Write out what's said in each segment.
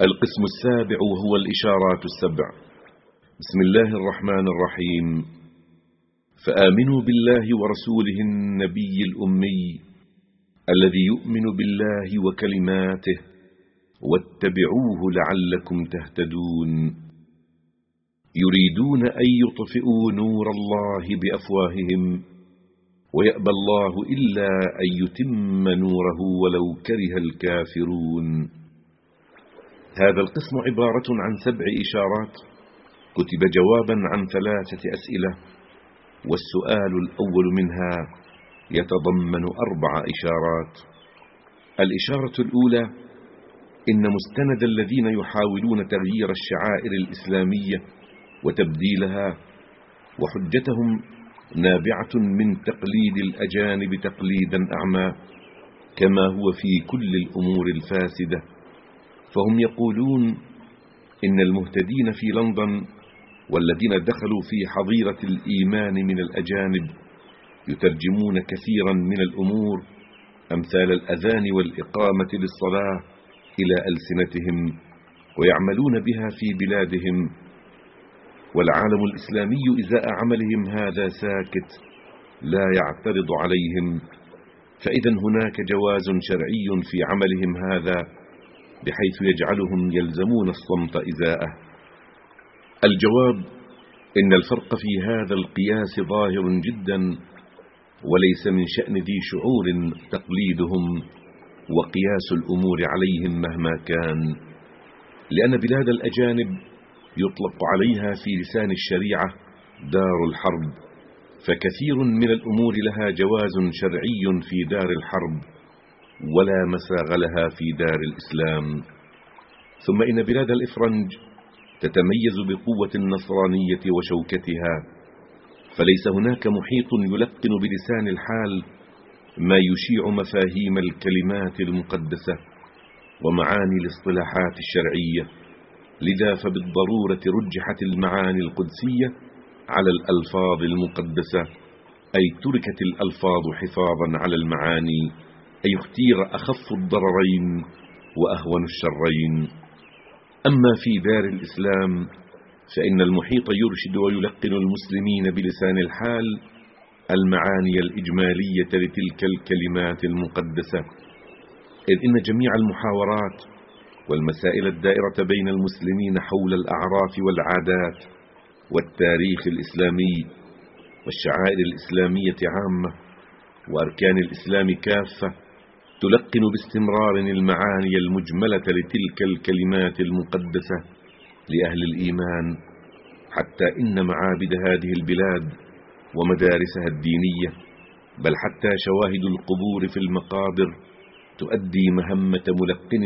القسم السابع وهو الإشارات السبع. بسم الله الرحمن الرحيم. فآمنوا بالله ورسوله النبي الأمي الذي يؤمن بالله وكلماته واتبعوه لعلكم تهتدون. يريدون أن يطفئوا نور الله بأفواههم ويأبى الله إلا أن يتم نوره ولو كره الكافرون. هذا القسم عبارة عن سبع إشارات. كتب جوابا عن ثلاثة أسئلة والسؤال الأول منها يتضمن أربع إشارات. الإشارة الأولى إن مستند الذين يحاولون تغيير الشعائر الإسلامية وتبديلها وحجتهم نابعة من تقليد الأجانب تقليدا أعمى كما هو في كل الأمور الفاسدة. فهم يقولون إن المهتدين في لندن والذين دخلوا في حظيرة الإيمان من الأجانب يترجمون كثيرا من الأمور أمثال الأذان والإقامة للصلاة إلى ألسنتهم ويعملون بها في بلادهم والعالم الإسلامي إزاء عملهم هذا ساكت لا يعترض عليهم فإذا هناك جواز شرعي في عملهم هذا بحيث يجعلهم يلزمون الصمت إزاءه. الجواب إن الفرق في هذا القياس ظاهر جدا وليس من شأن ذي شعور تقليدهم وقياس الأمور عليهم مهما كان. لأن بلاد الأجانب يطلق عليها في لسان الشريعة دار الحرب فكثير من الأمور لها جواز شرعي في دار الحرب. ولا مساغ لها في دار الإسلام. ثم إن بلاد الإفرنج تتميز بقوة النصرانية وشوكتها فليس هناك محيط يلقن بلسان الحال ما يشيع مفاهيم الكلمات المقدسة ومعاني الاصطلاحات الشرعية. لذا فبالضرورة رجحت المعاني القدسية على الألفاظ المقدسة أي تركت الألفاظ حفاظا على المعاني. أي اختير أخف الضررين وأهون الشرين. أما في دار الإسلام فإن المحيط يرشد ويلقن المسلمين بلسان الحال المعاني الإجمالية لتلك الكلمات المقدسة. إذ إن جميع المحاورات والمسائل الدائرة بين المسلمين حول الأعراف والعادات والتاريخ الإسلامي والشعائر الإسلامية عامة وأركان الإسلام كافة تلقن باستمرار المعاني المجملة لتلك الكلمات المقدسة لأهل الإيمان حتى إن معابد هذه البلاد ومدارسها الدينية بل حتى شواهد القبور في المقابر تؤدي مهمة ملقن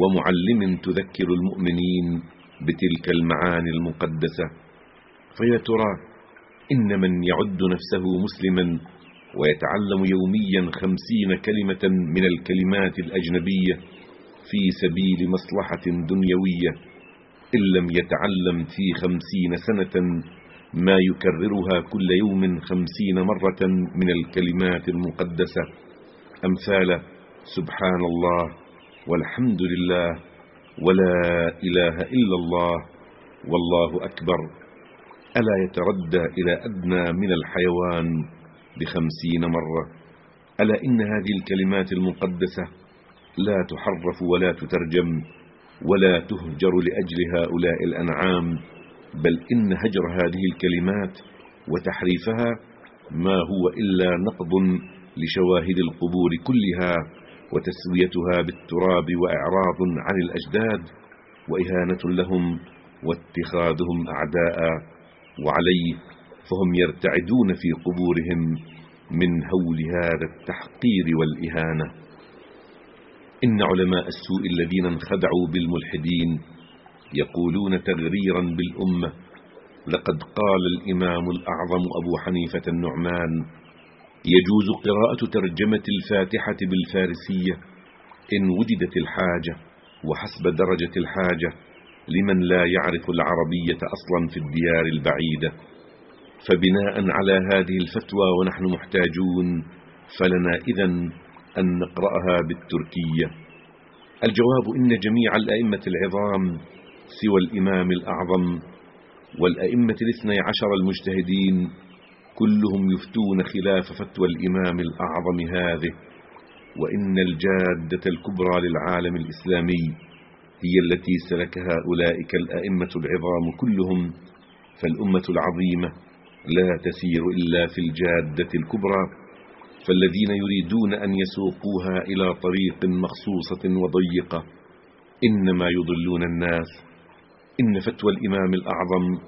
ومعلم تذكر المؤمنين بتلك المعاني المقدسة. فيا ترى إن من يعد نفسه مسلما ويتعلم يوميا خمسين كلمة من الكلمات الأجنبية في سبيل مصلحة دنيوية إن لم يتعلم في خمسين سنة ما يكررها كل يوم خمسين مرة من الكلمات المقدسة. أمثال سبحان الله والحمد لله ولا إله إلا الله والله أكبر. ألا يتردى إلى أدنى من الحيوان؟ بخمسين مرة. ألا إن هذه الكلمات المقدسة لا تحرف ولا تترجم ولا تهجر لأجل هؤلاء الأنعام بل إن هجر هذه الكلمات وتحريفها ما هو إلا نقض لشواهد القبور كلها وتسويتها بالتراب وإعراض عن الأجداد وإهانة لهم واتخاذهم أعداء وعليه فهم يرتعدون في قبورهم من هول هذا التحقير والإهانة. إن علماء السوء الذين انخدعوا بالملحدين يقولون تغريرا بالأمة لقد قال الإمام الأعظم أبو حنيفة النعمان يجوز قراءة ترجمة الفاتحة بالفارسية إن وجدت الحاجة وحسب درجة الحاجة لمن لا يعرف العربية أصلا في الديار البعيدة. فبناء على هذه الفتوى ونحن محتاجون فلنا إذن أن نقرأها بالتركية. الجواب إن جميع الأئمة العظام سوى الإمام الأعظم والأئمة الاثني عشر المجتهدين كلهم يفتون خلاف فتوى الإمام الأعظم هذه وإن الجادة الكبرى للعالم الإسلامي هي التي سلكها أولئك الأئمة العظام كلهم فالأمة العظيمة لا تسير إلا في الجادة الكبرى. فالذين يريدون أن يسوقوها إلى طريق مخصوصة وضيقة إنما يضلون الناس. إن فتوى الإمام الأعظم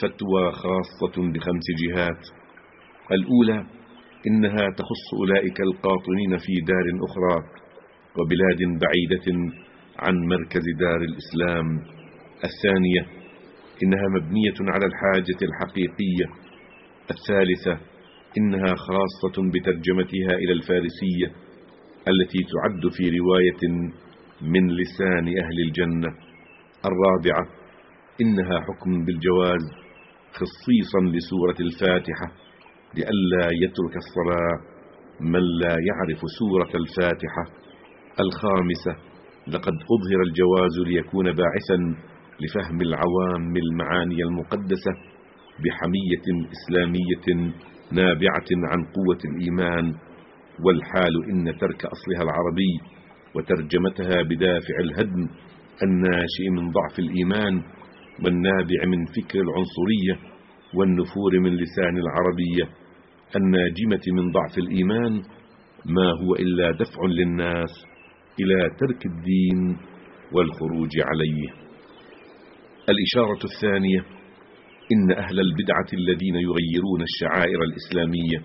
فتوى خاصة بخمس جهات. الأولى إنها تخص أولئك القاطنين في دار أخرى وبلاد بعيدة عن مركز دار الإسلام. الثانية إنها مبنية على الحاجة الحقيقية الثالثة إنها خاصة بترجمتها إلى الفارسية التي تعد في رواية من لسان أهل الجنة. الرابعة إنها حكم بالجواز خصيصا لسورة الفاتحة لئلا يترك الصلاة من لا يعرف سورة الفاتحة. الخامسة لقد أظهر الجواز ليكون باعثا لفهم العوام المعاني المقدسة بحمية إسلامية نابعة عن قوة الإيمان والحال إن ترك أصلها العربي وترجمتها بدافع الهدم الناشئ من ضعف الإيمان والنابع من فكر العنصرية والنفور من لسان العربية الناجمة من ضعف الإيمان ما هو إلا دفع للناس إلى ترك الدين والخروج عليه. الإشارة الثانية إن أهل البدعة الذين يغيرون الشعائر الإسلامية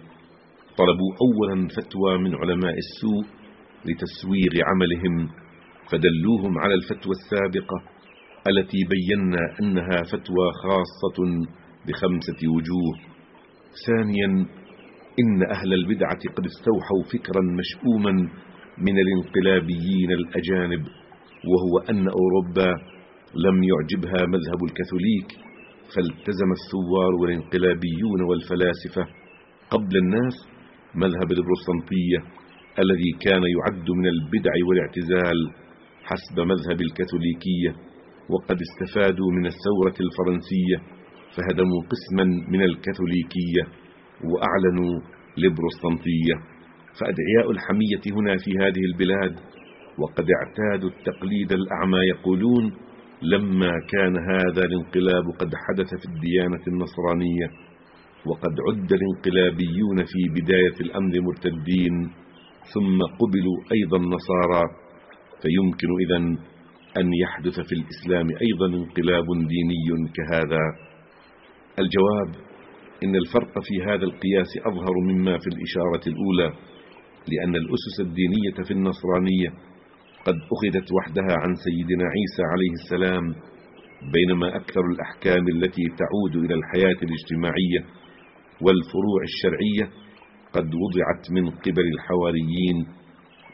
طلبوا أولا فتوى من علماء السوء لتسوير عملهم فدلوهم على الفتوى السابقة التي بينا أنها فتوى خاصة بخمسة وجوه. ثانيا إن أهل البدعة قد استوحوا فكرا مشؤوما من الانقلابيين الأجانب وهو أن أوروبا لم يعجبها مذهب الكاثوليك. فالتزم الثوار والانقلابيون والفلاسفة قبل الناس مذهب البروتستانتية الذي كان يعد من البدع والاعتزال حسب مذهب الكاثوليكية وقد استفادوا من الثورة الفرنسية فهدموا قسما من الكاثوليكية وأعلنوا البروتستانتية فأدعياء الحمية هنا في هذه البلاد وقد اعتادوا التقليد الأعمى يقولون لما كان هذا الانقلاب قد حدث في الديانة النصرانية وقد عد الانقلابيون في بداية الأمر مرتدين ثم قبلوا أيضا نصارى فيمكن إذا أن يحدث في الإسلام أيضا انقلاب ديني كهذا. الجواب إن الفرق في هذا القياس أظهر مما في الإشارة الأولى لأن الأسس الدينية في النصرانية قد أخذت وحدها عن سيدنا عيسى عليه السلام بينما أكثر الأحكام التي تعود إلى الحياة الاجتماعية والفروع الشرعية قد وضعت من قبل الحواريين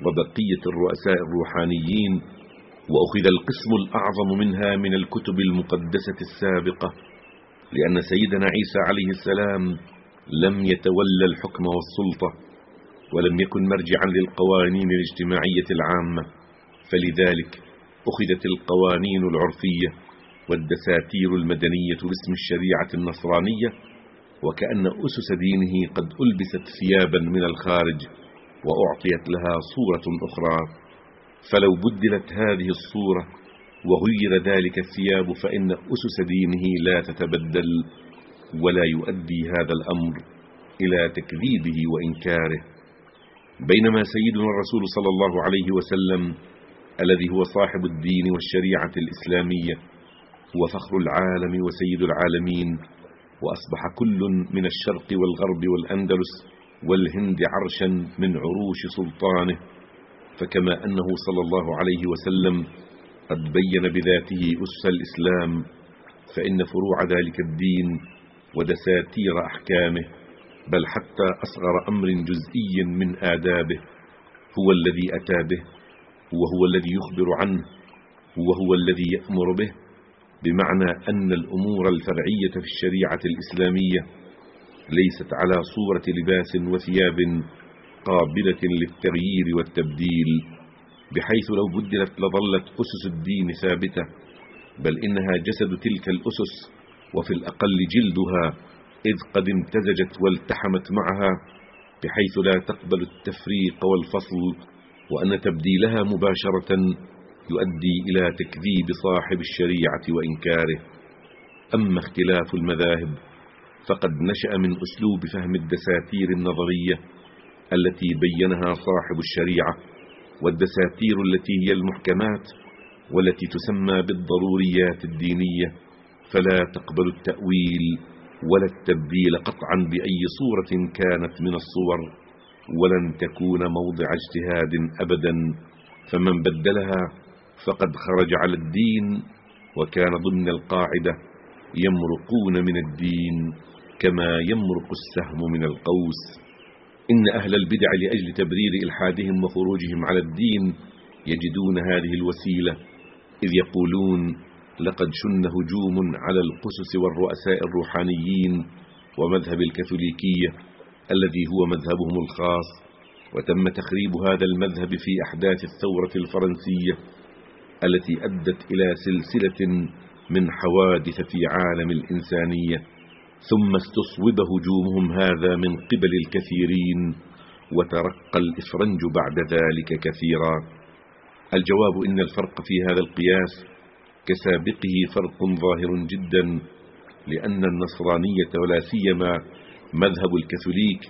وبقية الرؤساء الروحانيين وأخذ القسم الأعظم منها من الكتب المقدسة السابقة لأن سيدنا عيسى عليه السلام لم يتولى الحكم والسلطة ولم يكن مرجعا للقوانين الاجتماعية العامة. فلذلك أخذت القوانين العرفية والدساتير المدنية باسم الشريعة النصرانية وكأن أسس دينه قد ألبست ثيابا من الخارج وأعطيت لها صورة أخرى. فلو بدلت هذه الصورة وغير ذلك الثياب فإن أسس دينه لا تتبدل ولا يؤدي هذا الأمر إلى تكذيبه وإنكاره. بينما سيدنا الرسول صلى الله عليه وسلم الذي هو صاحب الدين والشريعة الإسلامية هو فخر العالم وسيد العالمين وأصبح كل من الشرق والغرب والأندلس والهند عرشا من عروش سلطانه. فكما أنه صلى الله عليه وسلم قد بين بذاته أسس الإسلام فإن فروع ذلك الدين ودساتير أحكامه بل حتى أصغر أمر جزئي من آدابه هو الذي أتى به. وهو الذي يخبر عنه وهو الذي يأمر به بمعنى أن الأمور الفرعية في الشريعة الإسلامية ليست على صورة لباس وثياب قابلة للتغيير والتبديل بحيث لو بدلت لظلت أسس الدين ثابتة بل إنها جسد تلك الأسس وفي الأقل جلدها إذ قد امتزجت والتحمت معها بحيث لا تقبل التفريق والفصل وأن تبديلها مباشرة يؤدي إلى تكذيب صاحب الشريعة وإنكاره. أما اختلاف المذاهب فقد نشأ من أسلوب فهم الدساتير النظرية التي بينها صاحب الشريعة والدساتير التي هي المحكمات والتي تسمى بالضروريات الدينية. فلا تقبل التأويل ولا التبديل قطعا بأي صورة كانت من الصور. ولن تكون موضع اجتهاد أبدا فمن بدلها فقد خرج على الدين وكان ضمن القاعدة يمرقون من الدين كما يمرق السهم من القوس. إن أهل البدع لأجل تبرير إلحادهم وخروجهم على الدين يجدون هذه الوسيلة إذ يقولون لقد شن هجوم على القسس والرؤساء الروحانيين ومذهب الكاثوليكية الذي هو مذهبهم الخاص وتم تخريب هذا المذهب في أحداث الثورة الفرنسية التي أدت إلى سلسلة من حوادث في عالم الإنسانية ثم استصوب هجومهم هذا من قبل الكثيرين وترقى الإفرنج بعد ذلك كثيرا. الجواب إن الفرق في هذا القياس كسابقه فرق ظاهر جدا لأن النصرانية ولا سيما مذهب الكاثوليك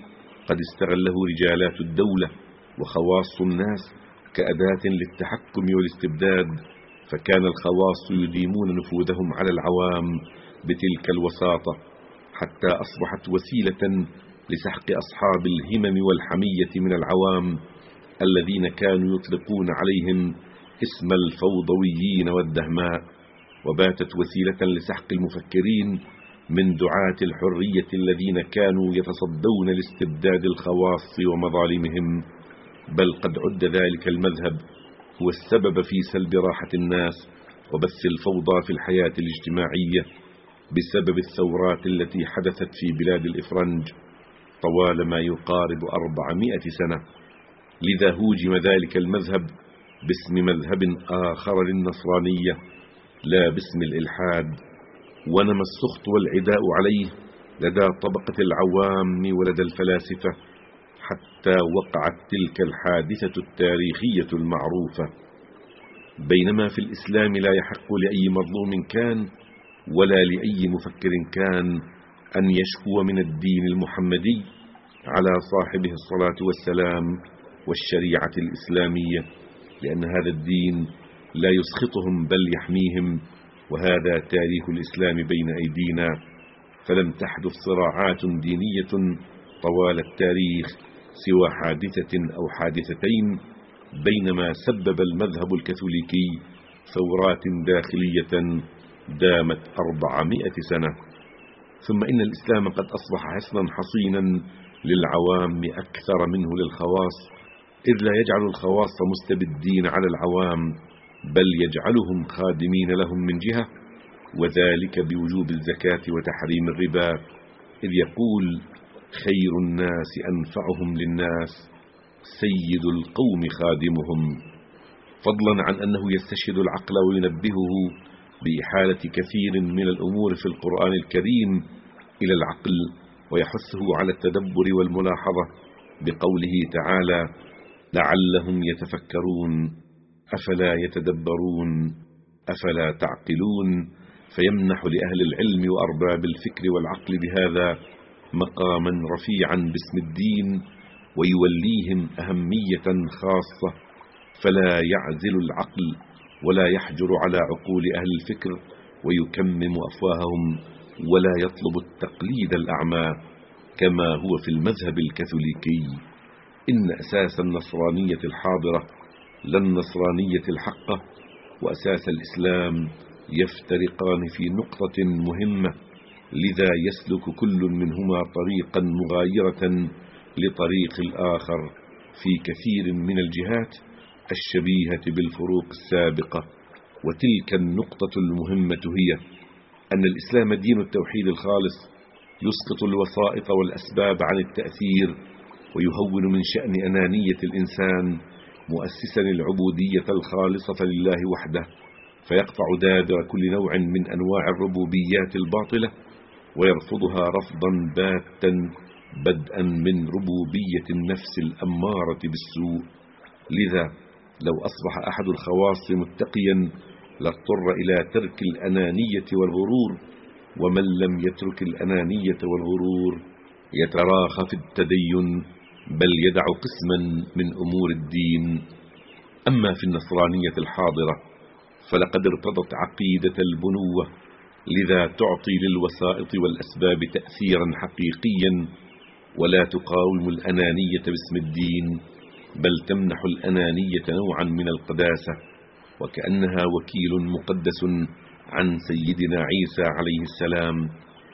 قد استغله رجالات الدولة وخواص الناس كأداة للتحكم والاستبداد فكان الخواص يديمون نفوذهم على العوام بتلك الوساطة حتى أصبحت وسيلة لسحق أصحاب الهمم والحمية من العوام الذين كانوا يطلقون عليهم اسم الفوضويين والدهماء وباتت وسيلة لسحق المفكرين من دعاة الحرية الذين كانوا يتصدون لاستبداد الخواص ومظالمهم بل قد عد ذلك المذهب هو السبب في سلب راحة الناس وبث الفوضى في الحياة الاجتماعية بسبب الثورات التي حدثت في بلاد الإفرنج طوال ما يقارب أربعمائة سنة. لذا هوجم ذلك المذهب باسم مذهب آخر للنصرانية لا باسم الإلحاد ونمى السخط والعداء عليه لدى طبقة العوام ولدى الفلاسفة حتى وقعت تلك الحادثة التاريخية المعروفة. بينما في الإسلام لا يحق لأي مظلوم كان ولا لأي مفكر كان أن يشكو من الدين المحمدي على صاحبه الصلاة والسلام والشريعة الإسلامية لأن هذا الدين لا يسخطهم بل يحميهم وهذا تاريخ الإسلام بين أيدينا فلم تحدث صراعات دينية طوال التاريخ سوى حادثة أو حادثتين بينما سبب المذهب الكاثوليكي ثورات داخلية دامت أربعمائة سنة. ثم إن الإسلام قد أصبح حصنا حصينا للعوام أكثر منه للخواص إذ لا يجعل الخواص مستبدين على العوام بل يجعلهم خادمين لهم من جهة وذلك بوجوب الزكاة وتحريم الربا إذ يقول خير الناس أنفعهم للناس سيد القوم خادمهم. فضلا عن أنه يستشهد العقل وينبهه بإحالة كثير من الأمور في القرآن الكريم إلى العقل ويحثه على التدبر والملاحظة بقوله تعالى لعلهم يتفكرون. أفلا يتدبرون؟ أفلا تعقلون؟ فيمنح لأهل العلم وأرباب الفكر والعقل بهذا مقاما رفيعا باسم الدين ويوليهم أهمية خاصة. فلا يعزل العقل ولا يحجر على عقول أهل الفكر ويكمم أفواههم ولا يطلب التقليد الأعمى كما هو في المذهب الكاثوليكي. إن أساس النصرانية الحاضرة للنصرانية الحقة وأساس الإسلام يفترقان في نقطة مهمة لذا يسلك كل منهما طريقا مغايرة لطريق الآخر في كثير من الجهات الشبيهة بالفروق السابقة. وتلك النقطة المهمة هي أن الإسلام دين التوحيد الخالص يسقط الوسائط والأسباب عن التأثير ويهون من شأن أنانية الإنسان مؤسسا العبودية الخالصة لله وحده فيقطع دابر كل نوع من أنواع الربوبيات الباطلة ويرفضها رفضا باتا بدءا من ربوبية النفس الأمارة بالسوء. لذا لو أصبح أحد الخواص متقيا لاضطر إلى ترك الأنانية والغرور ومن لم يترك الأنانية والغرور يتراخى في التدين. بل يدع قسما من أمور الدين. أما في النصرانية الحاضرة فلقد ارتضت عقيدة البنوة لذا تعطي للوسائط والأسباب تأثيرا حقيقيا ولا تقاوم الأنانية باسم الدين بل تمنح الأنانية نوعا من القداسة وكأنها وكيل مقدس عن سيدنا عيسى عليه السلام.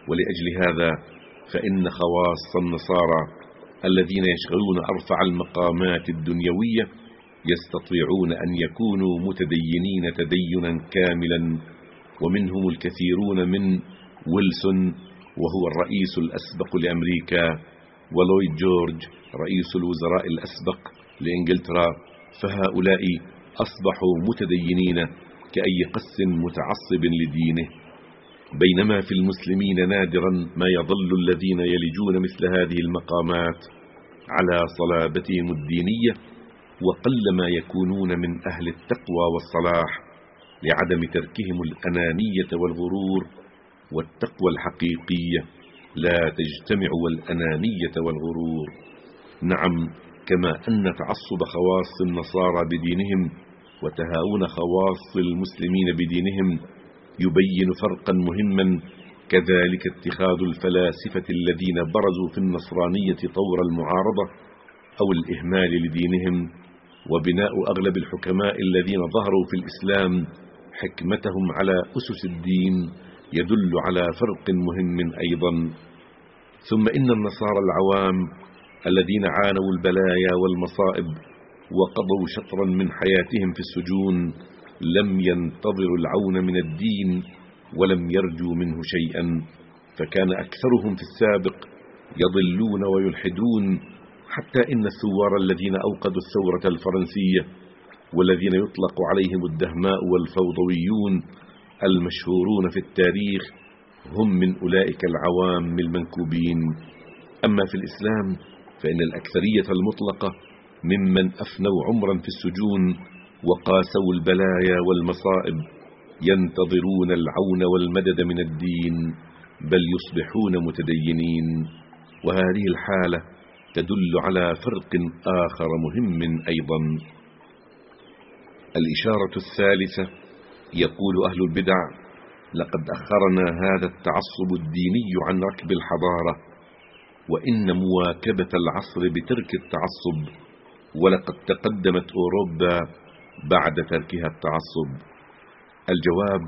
ولأجل هذا فإن خواص النصارى الذين يشغلون أرفع المقامات الدنيوية يستطيعون أن يكونوا متدينين تدينا كاملا ومنهم الكثيرون من ويلسون وهو الرئيس الأسبق لأمريكا ولويد جورج رئيس الوزراء الأسبق لإنجلترا. فهؤلاء أصبحوا متدينين كأي قس متعصب لدينه. بينما في المسلمين نادرا ما يظل الذين يلجون مثل هذه المقامات. على صلابتهم الدينية وقلما يكونون من أهل التقوى والصلاح لعدم تركهم الأنانية والغرور والتقوى الحقيقية لا تجتمع والأنانية والغرور. نعم كما أن تعصب خواص النصارى بدينهم وتهاون خواص المسلمين بدينهم يبين فرقا مهما كذلك اتخاذ الفلاسفة الذين برزوا في النصرانية طور المعارضة أو الإهمال لدينهم وبناء أغلب الحكماء الذين ظهروا في الإسلام حكمتهم على أسس الدين يدل على فرق مهم أيضا. ثم إن النصارى العوام الذين عانوا البلايا والمصائب وقضوا شطرا من حياتهم في السجون لم ينتظروا العون من الدين ولم يرجوا منه شيئا فكان أكثرهم في السابق يضلون ويلحدون حتى إن الثوار الذين أوقدوا الثورة الفرنسية والذين يطلق عليهم الدهماء والفوضويون المشهورون في التاريخ هم من أولئك العوام المنكوبين. أما في الإسلام فإن الأكثرية المطلقة ممن أفنوا عمرا في السجون وقاسوا البلايا والمصائب ينتظرون العون والمدد من الدين بل يصبحون متدينين. وهذه الحالة تدل على فرق آخر مهم أيضا. الإشارة الثالثة يقول أهل البدع لقد أخرنا هذا التعصب الديني عن ركب الحضارة وإن مواكبة العصر بترك التعصب ولقد تقدمت أوروبا بعد تركها التعصب. الجواب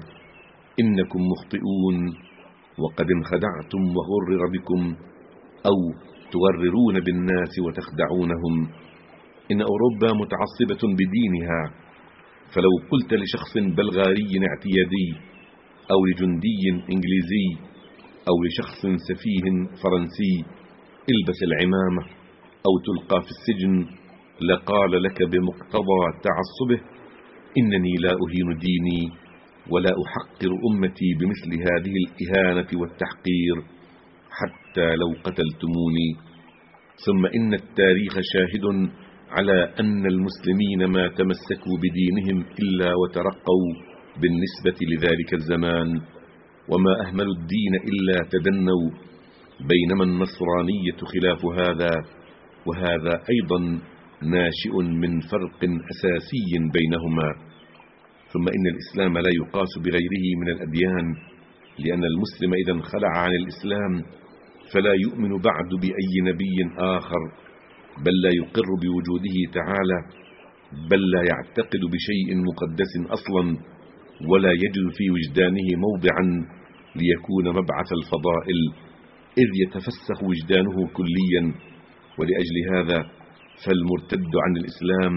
إنكم مخطئون وقد انخدعتم وغرر بكم أو تغررون بالناس وتخدعونهم. إن أوروبا متعصبة بدينها فلو قلت لشخص بلغاري اعتيادي أو لجندي إنجليزي أو لشخص سفيه فرنسي البس العمامة أو تلقى في السجن لقال لك بمقتضى تعصبه إنني لا أهين ديني. ولا أحقر أمتي بمثل هذه الإهانة والتحقير حتى لو قتلتموني. ثم إن التاريخ شاهد على أن المسلمين ما تمسكوا بدينهم إلا وترقوا بالنسبة لذلك الزمان. وما أهملوا الدين إلا تدنوا. بينما النصرانية خلاف هذا وهذا أيضا ناشئ من فرق أساسي بينهما. ثم إن الإسلام لا يقاس بغيره من الأديان لأن المسلم إذا انخلع عن الإسلام فلا يؤمن بعد بأي نبي آخر بل لا يقر بوجوده تعالى بل لا يعتقد بشيء مقدس أصلا ولا يجد في وجدانه موضعا ليكون مبعث الفضائل إذ يتفسخ وجدانه كليا. ولأجل هذا فالمرتد عن الإسلام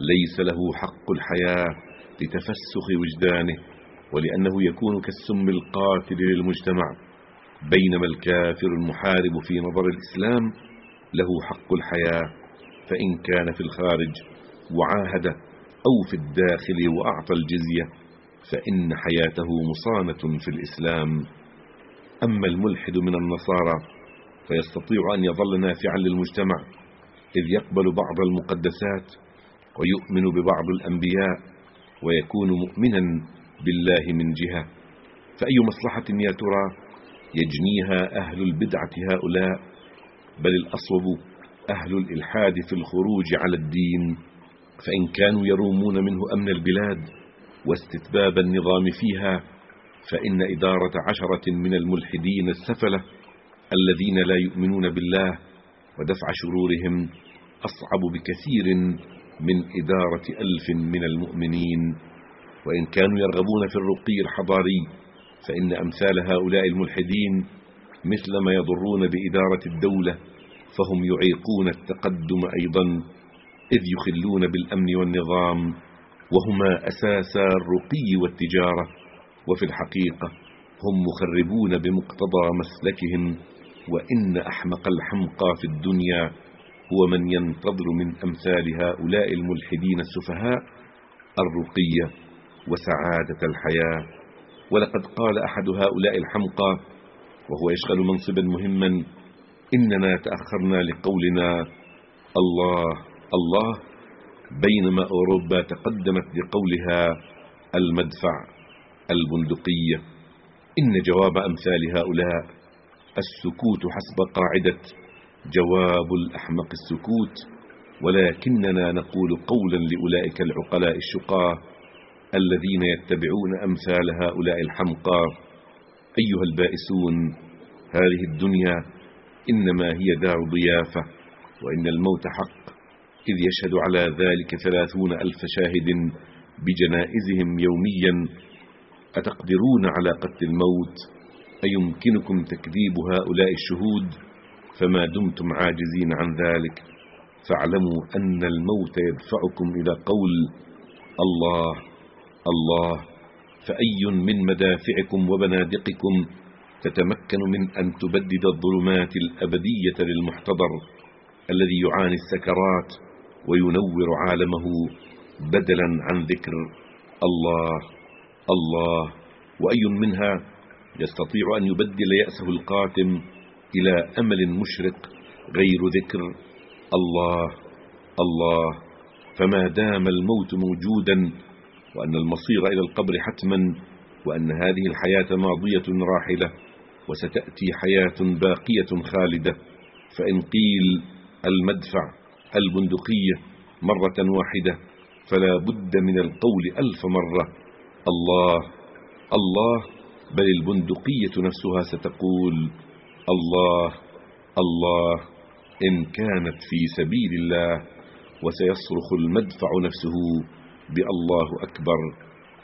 ليس له حق الحياة. لتفسخ وجدانه ولأنه يكون كالسم القاتل للمجتمع. بينما الكافر المحارب في نظر الإسلام له حق الحياة فإن كان في الخارج وعاهد أو في الداخل وأعطى الجزية فإن حياته مصانة في الإسلام. أما الملحد من النصارى فيستطيع أن يظل نافعا للمجتمع إذ يقبل بعض المقدسات ويؤمن ببعض الأنبياء ويكون مؤمنا بالله من جهة. فأي مصلحة يا ترى يجنيها أهل البدعة هؤلاء؟ بل الأصوب أهل الإلحاد في الخروج على الدين. فإن كانوا يرومون منه أمن البلاد واستتباب النظام فيها فإن إدارة عشرة من الملحدين السفلة الذين لا يؤمنون بالله ودفع شرورهم أصعب بكثير من إدارة ألف من المؤمنين وإن كانوا يرغبون في الرقي الحضاري فإن أمثال هؤلاء الملحدين مثل ما يضرون بإدارة الدولة فهم يعيقون التقدم أيضا إذ يخلون بالأمن والنظام وهما أساسا الرقي والتجارة وفي الحقيقة هم مخربون بمقتضى مسلكهم وإن أحمق الحمقى في الدنيا هو من ينتظر من أمثال هؤلاء الملحدين السفهاء الرقية وسعادة الحياة. ولقد قال أحد هؤلاء الحمقى وهو يشغل منصبا مهما إننا تأخرنا لقولنا الله الله بينما أوروبا تقدمت لقولها المدفع البندقية. إن جواب أمثال هؤلاء السكوت حسب قاعدة جواب الأحمق السكوت ولكننا نقول قولا لأولئك العقلاء الشقاة الذين يتبعون أمثال هؤلاء الحمقى. أيها البائسون هذه الدنيا إنما هي دار ضيافة وإن الموت حق إذ يشهد على ذلك ثلاثون ألف شاهد بجنائزهم يوميا. أتقدرون على قتل الموت؟ أيمكنكم تكذيب هؤلاء الشهود؟ فما دمتم عاجزين عن ذلك. فاعلموا أن الموت يدفعكم إلى قول الله الله فأي من مدافعكم وبنادقكم تتمكن من أن تبدد الظلمات الأبدية للمحتضر الذي يعاني السكرات وينور عالمه بدلا عن ذكر الله الله وأي منها يستطيع أن يبدل يأسه القاتم إلى أمل مشرق غير ذكر الله الله. فما دام الموت موجودا وأن المصير إلى القبر حتما وأن هذه الحياة ماضية راحلة وستأتي حياة باقية خالدة فإن قيل المدفع البندقية مرة واحدة فلا بد من القول ألف مرة. الله الله. بل البندقية نفسها ستقول الله الله إن كانت في سبيل الله وسيصرخ المدفع نفسه بالله أكبر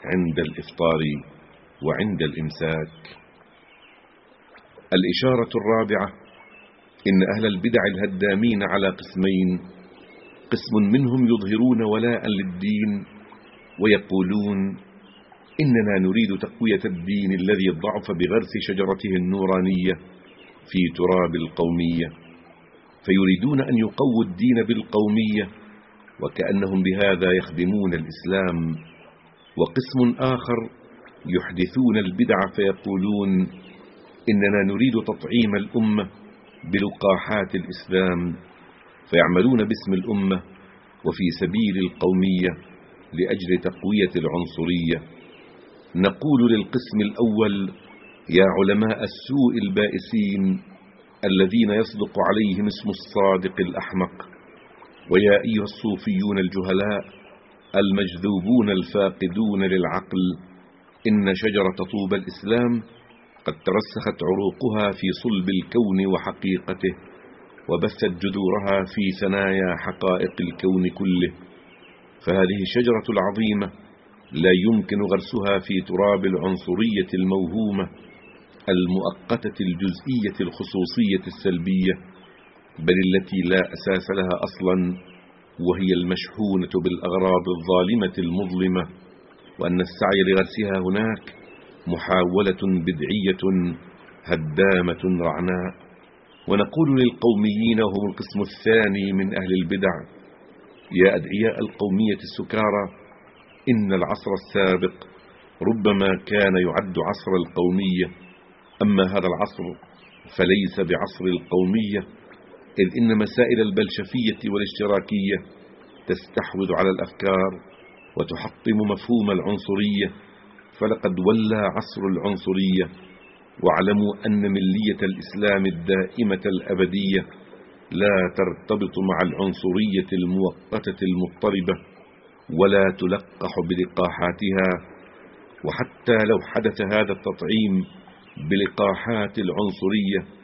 عند الإفطار وعند الإمساك. الإشارة الرابعة إن أهل البدع الهدامين على قسمين قسم منهم يظهرون ولاء للدين ويقولون إننا نريد تقوية الدين الذي ضعف بغرس شجرته النورانية في تراب القومية فيريدون أن يقووا الدين بالقومية وكأنهم بهذا يخدمون الإسلام. وقسم آخر يحدثون البدع فيقولون إننا نريد تطعيم الأمة بلقاحات الإسلام فيعملون باسم الأمة وفي سبيل القومية لأجل تقوية العنصرية. نقول للقسم الأول يا علماء السوء البائسين الذين يصدق عليهم اسم الصادق الأحمق. ويا أيها الصوفيون الجهلاء المجذوبون الفاقدون للعقل إن شجرة طوب الإسلام قد ترسخت عروقها في صلب الكون وحقيقته وبثت جذورها في ثنايا حقائق الكون كله. فهذه الشجرة العظيمة لا يمكن غرسها في تراب العنصرية الموهومة. المؤقتة الجزئية الخصوصية السلبية بل التي لا أساس لها أصلا وهي المشحونة بالأغراض الظالمة المظلمة وأن السعي لغرسها هناك محاولة بدعية هدامة رعناء. ونقول للقوميين وهم القسم الثاني من أهل البدع يا أدعياء القومية السكارى إن العصر السابق ربما كان يعد عصر القومية. أما هذا العصر فليس بعصر القومية إذ إن مسائل البلشفية والاشتراكية تستحوذ على الأفكار وتحطم مفهوم العنصرية. فلقد ولى عصر العنصرية واعلموا أن ملية الإسلام الدائمة الأبدية لا ترتبط مع العنصرية المؤقتة المضطربة ولا تلقح بلقاحاتها. وحتى لو حدث هذا التطعيم بلقاحات العنصرية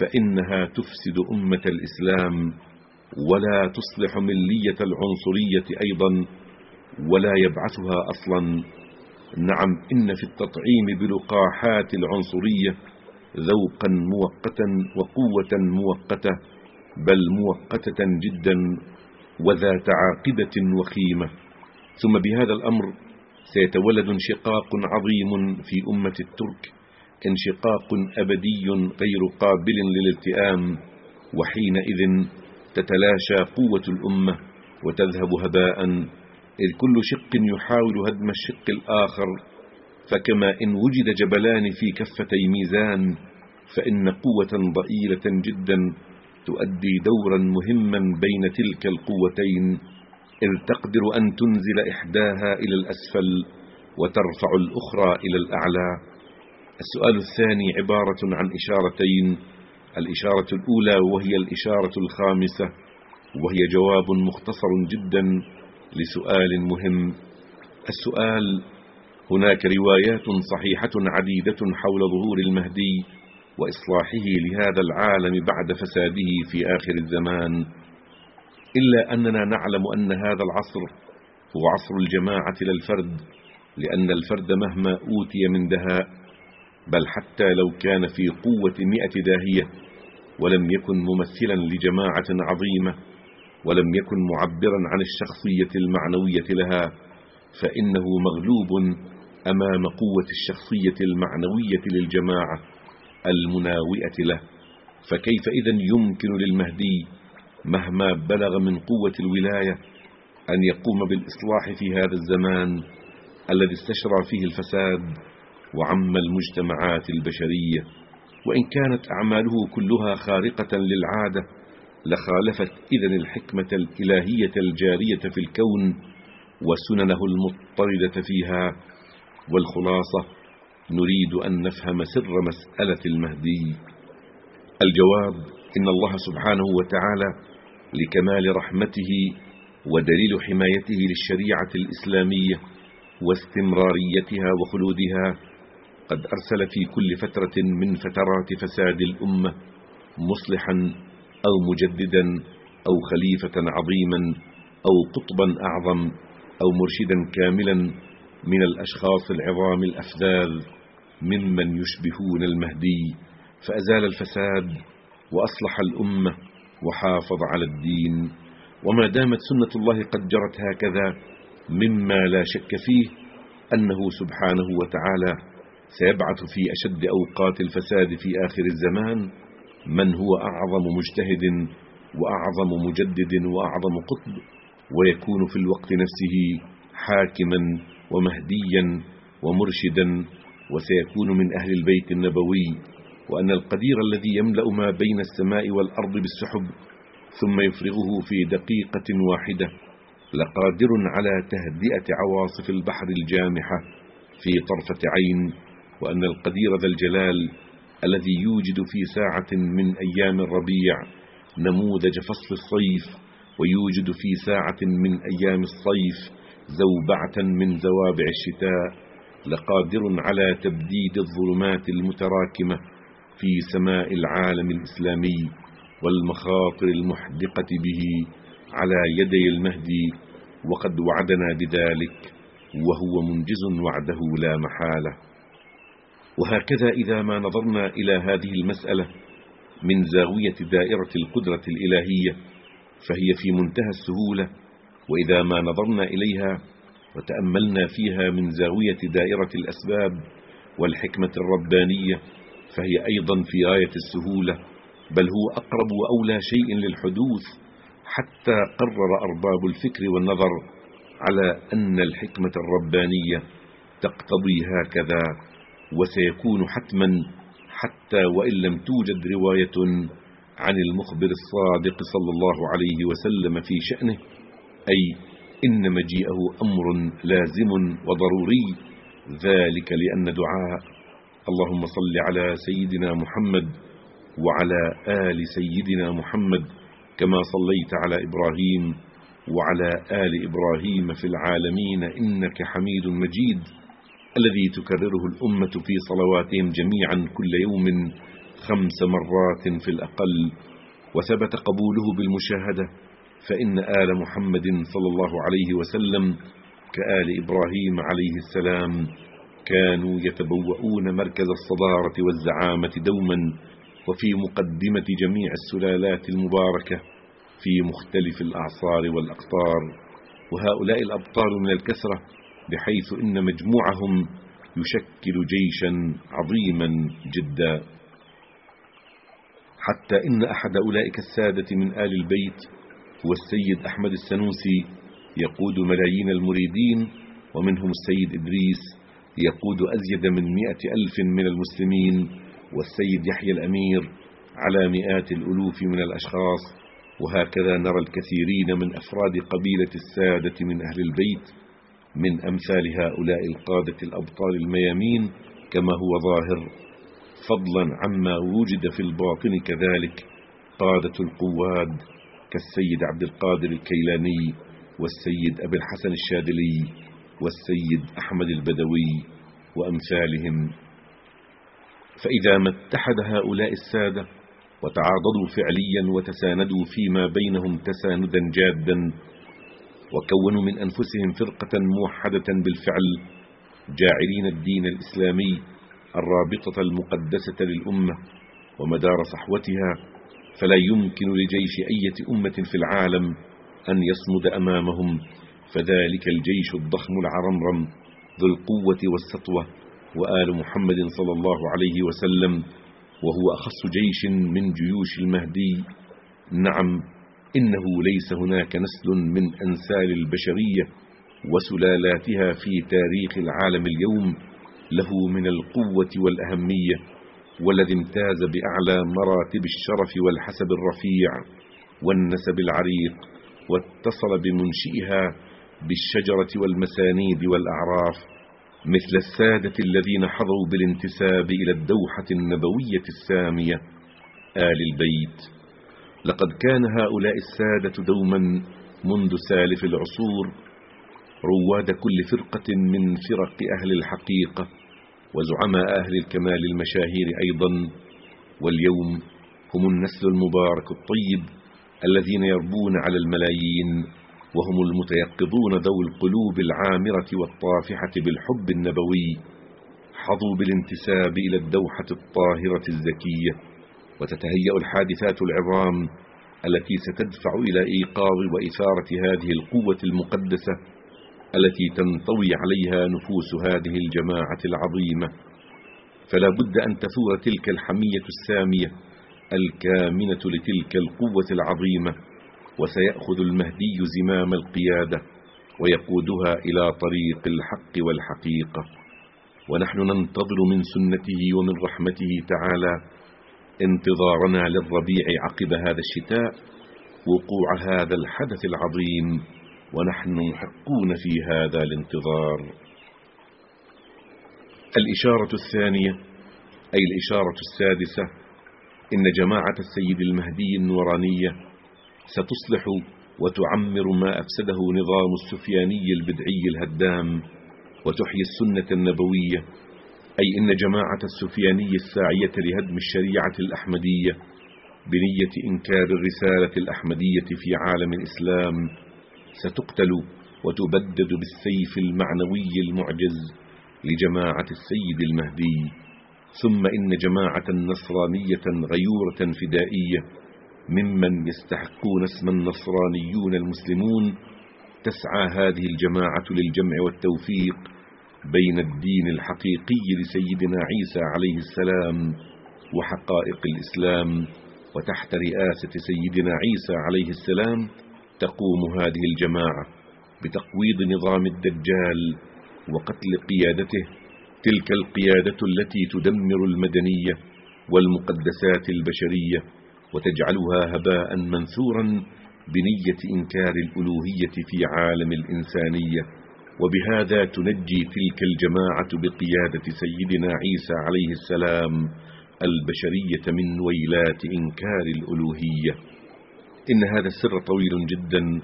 فإنها تفسد أمة الإسلام ولا تصلح ملية العنصرية أيضا ولا يبعثها أصلا. نعم إن في التطعيم بلقاحات العنصرية ذوقا مؤقتا وقوة مؤقتة بل مؤقتة جدا وذات عاقبة وخيمة. ثم بهذا الأمر سيتولد انشقاق عظيم في أمة الترك. انشقاق أبدي غير قابل للالتئام وحينئذ تتلاشى قوة الأمة وتذهب هباء إذ كل شق يحاول هدم الشق الآخر فكما إن وجد جبلان في كفتي ميزان فإن قوة ضئيلة جدا تؤدي دورا مهما بين تلك القوتين إذ تقدر أن تنزل إحداها إلى الأسفل وترفع الأخرى إلى الأعلى. السؤال الثاني عبارة عن إشارتين الإشارة الأولى وهي الإشارة الخامسة وهي جواب مختصر جدا لسؤال مهم. السؤال هناك روايات صحيحة عديدة حول ظهور المهدي وإصلاحه لهذا العالم بعد فساده في آخر الزمان. إلا أننا نعلم أن هذا العصر هو عصر الجماعة للفرد لأن الفرد مهما أوتي من دهاء بل حتى لو كان في قوة مئة داهية ولم يكن ممثلا لجماعة عظيمة ولم يكن معبرا عن الشخصية المعنوية لها فإنه مغلوب أمام قوة الشخصية المعنوية للجماعة المناوئة له. فكيف إذا يمكن للمهدي مهما بلغ من قوة الولاية أن يقوم بالإصلاح في هذا الزمان الذي استشرى فيه الفساد وعم المجتمعات البشرية وإن كانت أعماله كلها خارقة للعادة لخالفت إذن الحكمة الإلهية الجارية في الكون وسننه المضطردة فيها والخلاصة نريد أن نفهم سر مسألة المهدي. الجواب إن الله سبحانه وتعالى لكمال رحمته ودليل حمايته للشريعة الإسلامية واستمراريتها وخلودها قد أرسل في كل فترة من فترات فساد الأمة مصلحا أو مجددا أو خليفة عظيما أو قطبا أعظم أو مرشدا كاملا من الأشخاص العظام الأفذاذ ممن يشبهون المهدي. فأزال الفساد وأصلح الأمة وحافظ على الدين. وما دامت سنة الله قد جرت هكذا مما لا شك فيه أنه سبحانه وتعالى سيبعث في أشد أوقات الفساد في آخر الزمان من هو أعظم مجتهد وأعظم مجدد وأعظم قطب ويكون في الوقت نفسه حاكما ومهديا ومرشدا وسيكون من أهل البيت النبوي وأن القدير الذي يملأ ما بين السماء والأرض بالسحب ثم يفرغه في دقيقة واحدة لقادر على تهدئة عواصف البحر الجامحة في طرفة عين وأن القدير ذا الجلال الذي يوجد في ساعة من أيام الربيع نموذج فصل الصيف ويوجد في ساعة من أيام الصيف زوبعة من زوابع الشتاء لقادر على تبديد الظلمات المتراكمة في سماء العالم الإسلامي والمخاطر المحدقة به على يدي المهدي وقد وعدنا بذلك وهو منجز وعده لا محالة. وهكذا إذا ما نظرنا إلى هذه المسألة من زاوية دائرة القدرة الإلهية فهي في منتهى السهولة وإذا ما نظرنا إليها وتأملنا فيها من زاوية دائرة الأسباب والحكمة الربانية فهي أيضا في غاية السهولة بل هو أقرب وأولى شيء للحدوث حتى قرر أرباب الفكر والنظر على أن الحكمة الربانية تقتضي هكذا وسيكون حتما حتى وإن لم توجد رواية عن المخبر الصادق صلى الله عليه وسلم في شأنه أي إن مجيئه أمر لازم وضروري ذلك لأن دعاء اللهم صل على سيدنا محمد وعلى آل سيدنا محمد كما صليت على إبراهيم وعلى آل إبراهيم في العالمين إنك حميد مجيد. الذي تكرره الأمة في صلواتهم جميعا كل يوم خمس مرات في الأقل وثبت قبوله بالمشاهدة فإن آل محمد صلى الله عليه وسلم كآل إبراهيم عليه السلام كانوا يتبوؤون مركز الصدارة والزعامة دوما وفي مقدمة جميع السلالات المباركة في مختلف الأعصار والأقطار وهؤلاء الأبطال من الكثرة بحيث إن مجموعهم يشكل جيشا عظيما جدا. حتى إن أحد أولئك السادة من آل البيت هو السيد أحمد السنوسي يقود ملايين المريدين ومنهم السيد إدريس يقود أزيد من مئة ألف من المسلمين والسيد يحيى الأمير على مئات الألوف من الأشخاص. وهكذا نرى الكثيرين من أفراد قبيلة السادة من أهل البيت. من أمثال هؤلاء القادة الأبطال الميامين كما هو ظاهر. فضلا عما وجد في الباطن كذلك قادة القواد كالسيد عبد القادر الكيلاني والسيد أبي الحسن الشاذلي والسيد أحمد البدوي وأمثالهم. فإذا ما اتحد هؤلاء السادة وتعاضدوا فعليا وتساندوا فيما بينهم تساندا جادا وكونوا من أنفسهم فرقة موحدة بالفعل جاعلين الدين الإسلامي الرابطة المقدسة للأمة ومدار صحوتها فلا يمكن لجيش أية أمة في العالم أن يصمد أمامهم فذلك الجيش الضخم العرمرم ذو القوة والسطوة وآل محمد صلى الله عليه وسلم وهو أخص جيش من جيوش المهدي. نعم. إنه ليس هناك نسل من أنسال البشرية وسلالاتها في تاريخ العالم اليوم له من القوة والأهمية والذي امتاز بأعلى مراتب الشرف والحسب الرفيع والنسب العريق واتصل بمنشئها بالشجرة والمسانيد والأعراف مثل السادة الذين حظوا بالانتساب إلى الدوحة النبوية السامية آل البيت. لقد كان هؤلاء السادة دوما منذ سالف العصور رواد كل فرقة من فرق أهل الحقيقة وزعماء أهل الكمال المشاهير أيضا واليوم هم النسل المبارك الطيب الذين يربون على الملايين وهم المتيقظون ذو القلوب العامرة والطافحة بالحب النبوي. حظوا بالانتساب إلى الدوحة الطاهرة الزكية. وتتهيأ الحادثات العظام التي ستدفع إلى إيقاظ وإثارة هذه القوة المقدسة التي تنطوي عليها نفوس هذه الجماعة العظيمة. فلا بد أن تثور تلك الحمية السامية الكامنة لتلك القوة العظيمة وسيأخذ المهدي زمام القيادة ويقودها إلى طريق الحق والحقيقة. ونحن ننتظر من سنته ومن رحمته تعالى انتظارنا للربيع عقب هذا الشتاء وقوع هذا الحدث العظيم ونحن محقون في هذا الانتظار. الإشارة الثانية أي الإشارة السادسة إن جماعة السيد المهدي النورانية ستصلح وتعمر ما أفسده نظام السفياني البدعي الهدام وتحيي السنة النبوية أي إن جماعة السفياني الساعية لهدم الشريعة الأحمدية بنية إنكار الرسالة الأحمدية في عالم الإسلام ستقتل وتبدد بالسيف المعنوي المعجز لجماعة السيد المهدي. ثم إن جماعة نصرانية غيورة فدائية ممن يستحقون اسم النصرانيون المسلمون تسعى هذه الجماعة للجمع والتوفيق بين الدين الحقيقي لسيدنا عيسى عليه السلام وحقائق الإسلام وتحت رئاسة سيدنا عيسى عليه السلام تقوم هذه الجماعة بتقويض نظام الدجال وقتل قيادته تلك القيادة التي تدمر المدنية والمقدسات البشرية وتجعلها هباء منثورا بنية إنكار الألوهية في عالم الإنسانية. وبهذا تنجي تلك الجماعة بقيادة سيدنا عيسى عليه السلام البشرية من ويلات إنكار الألوهية. إن هذا السر طويل جدا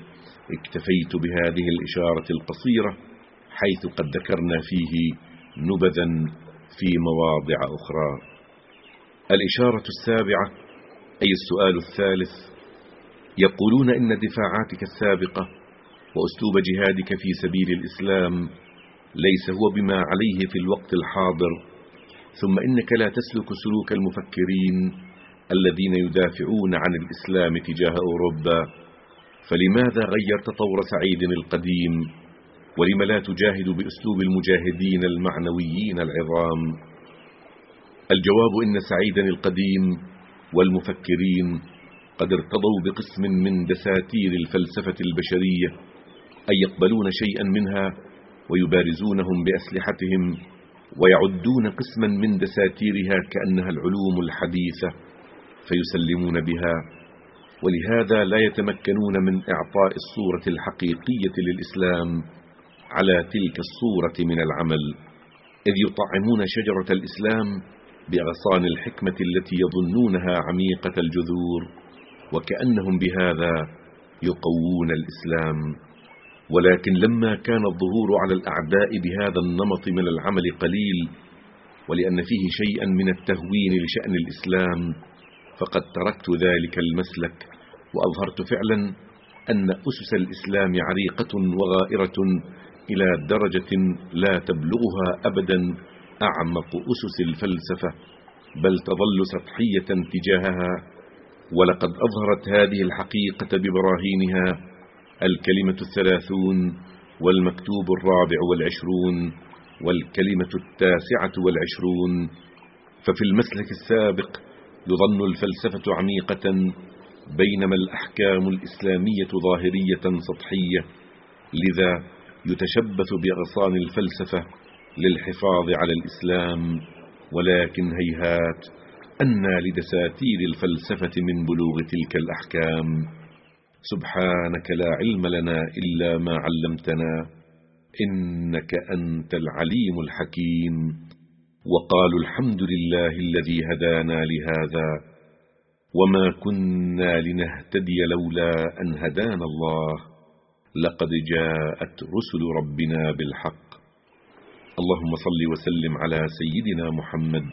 اكتفيت بهذه الإشارة القصيرة حيث قد ذكرنا فيه نبذا في مواضع أخرى. الإشارة السابعة أي السؤال الثالث يقولون إن دفاعاتك السابقة وأسلوب جهادك في سبيل الإسلام ليس هو بما عليه في الوقت الحاضر. ثم إنك لا تسلك سلوك المفكرين الذين يدافعون عن الإسلام تجاه أوروبا. فلماذا غيرت طور سعيد القديم؟ ولم لا تجاهد بأسلوب المجاهدين المعنويين العظام؟ الجواب إن سعيدا القديم والمفكرين قد ارتضوا بقسم من دساتير الفلسفة البشرية أن يقبلون شيئا منها ويبارزونهم بأسلحتهم ويعدون قسما من دساتيرها كأنها العلوم الحديثة فيسلمون بها ولهذا لا يتمكنون من إعطاء الصورة الحقيقية للإسلام على تلك الصورة من العمل إذ يطعمون شجرة الإسلام بأغصان الحكمة التي يظنونها عميقة الجذور وكأنهم بهذا يقوون الإسلام. ولكن لما كان الظهور على الأعداء بهذا النمط من العمل قليل ولأن فيه شيئا من التهوين لشأن الإسلام فقد تركت ذلك المسلك وأظهرت فعلا أن أسس الإسلام عريقة وغائرة إلى درجة لا تبلغها أبدا أعمق أسس الفلسفة بل تظل سطحية تجاهها ولقد أظهرت هذه الحقيقة ببراهينها الكلمة الثلاثون والمكتوب الرابع والعشرون والكلمة التاسعة والعشرون ففي المسلك السابق يظن الفلسفة عميقة بينما الأحكام الإسلامية ظاهرية سطحية لذا يتشبث بأغصان الفلسفة للحفاظ على الإسلام ولكن هيهات أنى لدساتير الفلسفة من بلوغ تلك الأحكام. سبحانك لا علم لنا إلا ما علمتنا إنك أنت العليم الحكيم. وقالوا الحمد لله الذي هدانا لهذا وما كنا لنهتدي لولا أن هدانا الله. لقد جاءت رسل ربنا بالحق. اللهم صل وسلم على سيدنا محمد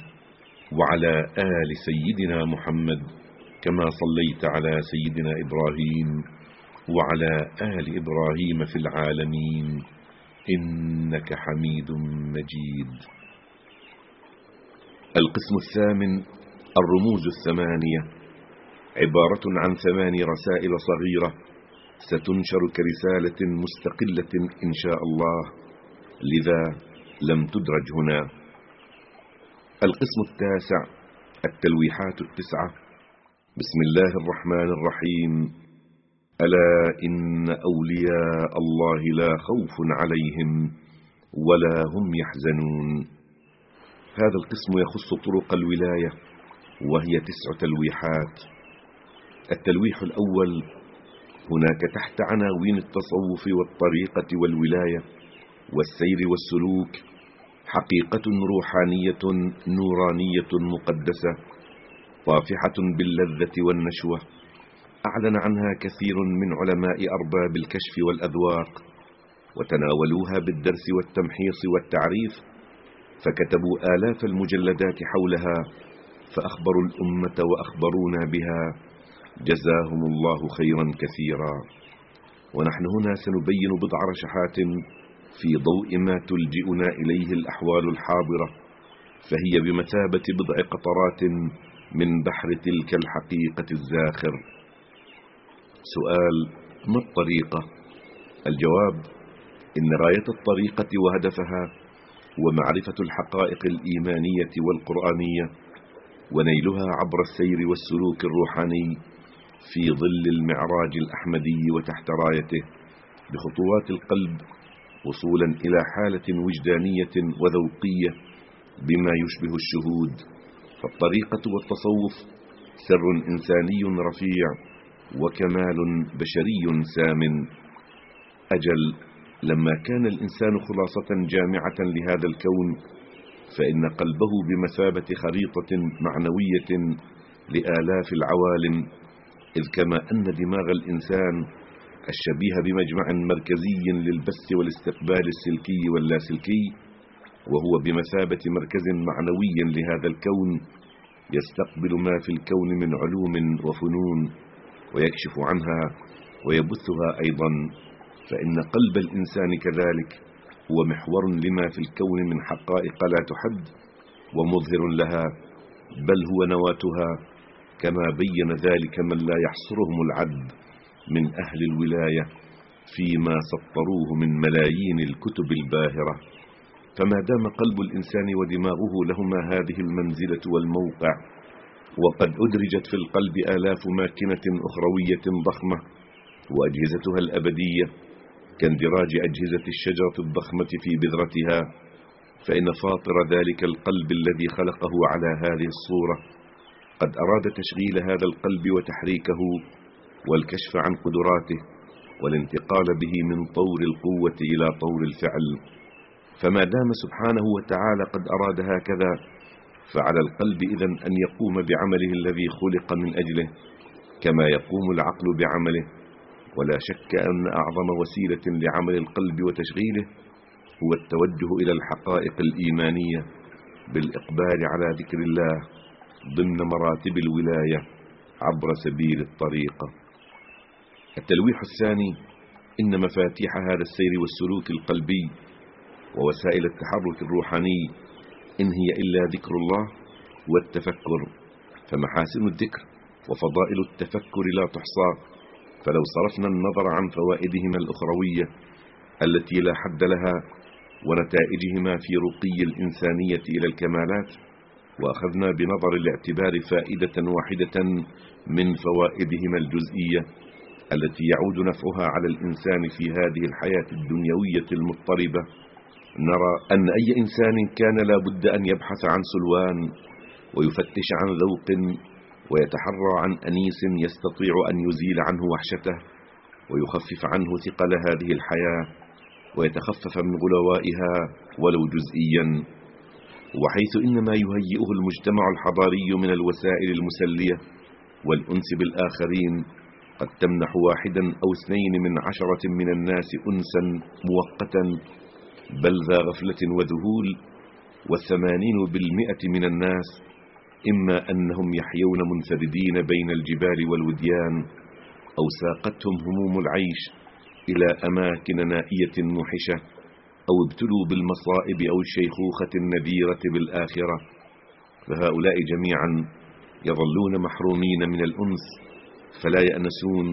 وعلى آل سيدنا محمد. كما صليت على سيدنا إبراهيم وعلى آل إبراهيم في العالمين. إنك حميد مجيد. القسم الثامن الرموز الثمانية. عبارة عن ثمان رسائل صغيرة ستنشر كرسالة مستقلة إن شاء الله. لذا لم تدرج هنا. القسم التاسع التلويحات التسعة. بسم الله الرحمن الرحيم. ألا إن أولياء الله لا خوف عليهم ولا هم يحزنون. هذا القسم يخص طرق الولاية وهي تسع تلويحات. التلويح الأول هناك تحت عناوين التصوف والطريقة والولاية والسير والسلوك حقيقة روحانية نورانية مقدسة. طافحة باللذة والنشوة. أعلن عنها كثير من علماء أرباب الكشف والأذواق. وتناولوها بالدرس والتمحيص والتعريف. فكتبوا آلاف المجلدات حولها. فأخبروا الأمة وأخبرونا بها. جزاهم الله خيرا كثيرا. ونحن هنا سنبين بضع رشحات في ضوء ما تلجئنا إليه الأحوال الحاضرة. فهي بمثابة بضع قطرات من بحر تلك الحقيقة الزاخر سؤال ما الطريقة؟ الجواب إن راية الطريقة وهدفها هو معرفة الحقائق الإيمانية والقرآنية ونيلها عبر السير والسلوك الروحاني في ظل المعراج الأحمدي وتحت رايته بخطوات القلب وصولا إلى حالة وجدانية وذوقية بما يشبه الشهود فالطريقة والتصوف سر إنساني رفيع وكمال بشري سام. أجل لما كان الإنسان خلاصة جامعة لهذا الكون فإن قلبه بمثابة خريطة معنوية لآلاف العوالم إذ كما أن دماغ الإنسان الشبيه بمجمع مركزي للبث والاستقبال السلكي واللاسلكي وهو بمثابة مركز معنوي لهذا الكون يستقبل ما في الكون من علوم وفنون ويكشف عنها ويبثها أيضا. فإن قلب الإنسان كذلك هو محور لما في الكون من حقائق لا تحد ومظهر لها بل هو نواتها كما بين ذلك من لا يحصرهم العد من أهل الولاية فيما سطروه من ملايين الكتب الباهرة. فما دام قلب الإنسان ودماغه لهما هذه المنزلة والموقع وقد أدرجت في القلب آلاف ماكنة أخروية ضخمة وأجهزتها الأبدية كاندراج أجهزة الشجرة الضخمة في بذرتها فإن فاطر ذلك القلب الذي خلقه على هذه الصورة قد أراد تشغيل هذا القلب وتحريكه والكشف عن قدراته والانتقال به من طور القوة إلى طور الفعل. فما دام سبحانه وتعالى قد أراد هكذا فعلى القلب إذن أن يقوم بعمله الذي خلق من أجله كما يقوم العقل بعمله. ولا شك أن أعظم وسيلة لعمل القلب وتشغيله هو التوجه إلى الحقائق الإيمانية بالإقبال على ذكر الله ضمن مراتب الولاية عبر سبيل الطريقة التلويح الثاني إن مفاتيح هذا السير والسلوك القلبي ووسائل التحرك الروحاني إن هي إلا ذكر الله والتفكر. فمحاسن الذكر وفضائل التفكر لا تحصى. فلو صرفنا النظر عن فوائدهما الأخروية التي لا حد لها ونتائجهما في رقي الإنسانية إلى الكمالات وأخذنا بنظر الاعتبار فائدة واحدة من فوائدهما الجزئية التي يعود نفعها على الإنسان في هذه الحياة الدنيوية المضطربة. نرى أن أي إنسان كان لا بد أن يبحث عن سلوان ويفتش عن ذوق ويتحرى عن أنيس يستطيع أن يزيل عنه وحشته ويخفف عنه ثقل هذه الحياة ويتخفف من غلوائها ولو جزئيا. وحيث إنما يهيئه المجتمع الحضاري من الوسائل المسلية والأنس بالآخرين قد تمنح واحدا أو اثنين من عشرة من الناس أنسا مؤقتا. بل ذا غفلة وذهول والثمانين بالمئة من الناس إما أنهم يحيون منفردين بين الجبال والوديان أو ساقتهم هموم العيش إلى أماكن نائية موحشة أو ابتلوا بالمصائب أو الشيخوخة النذيرة بالآخرة. فهؤلاء جميعا يظلون محرومين من الأنس فلا يأنسون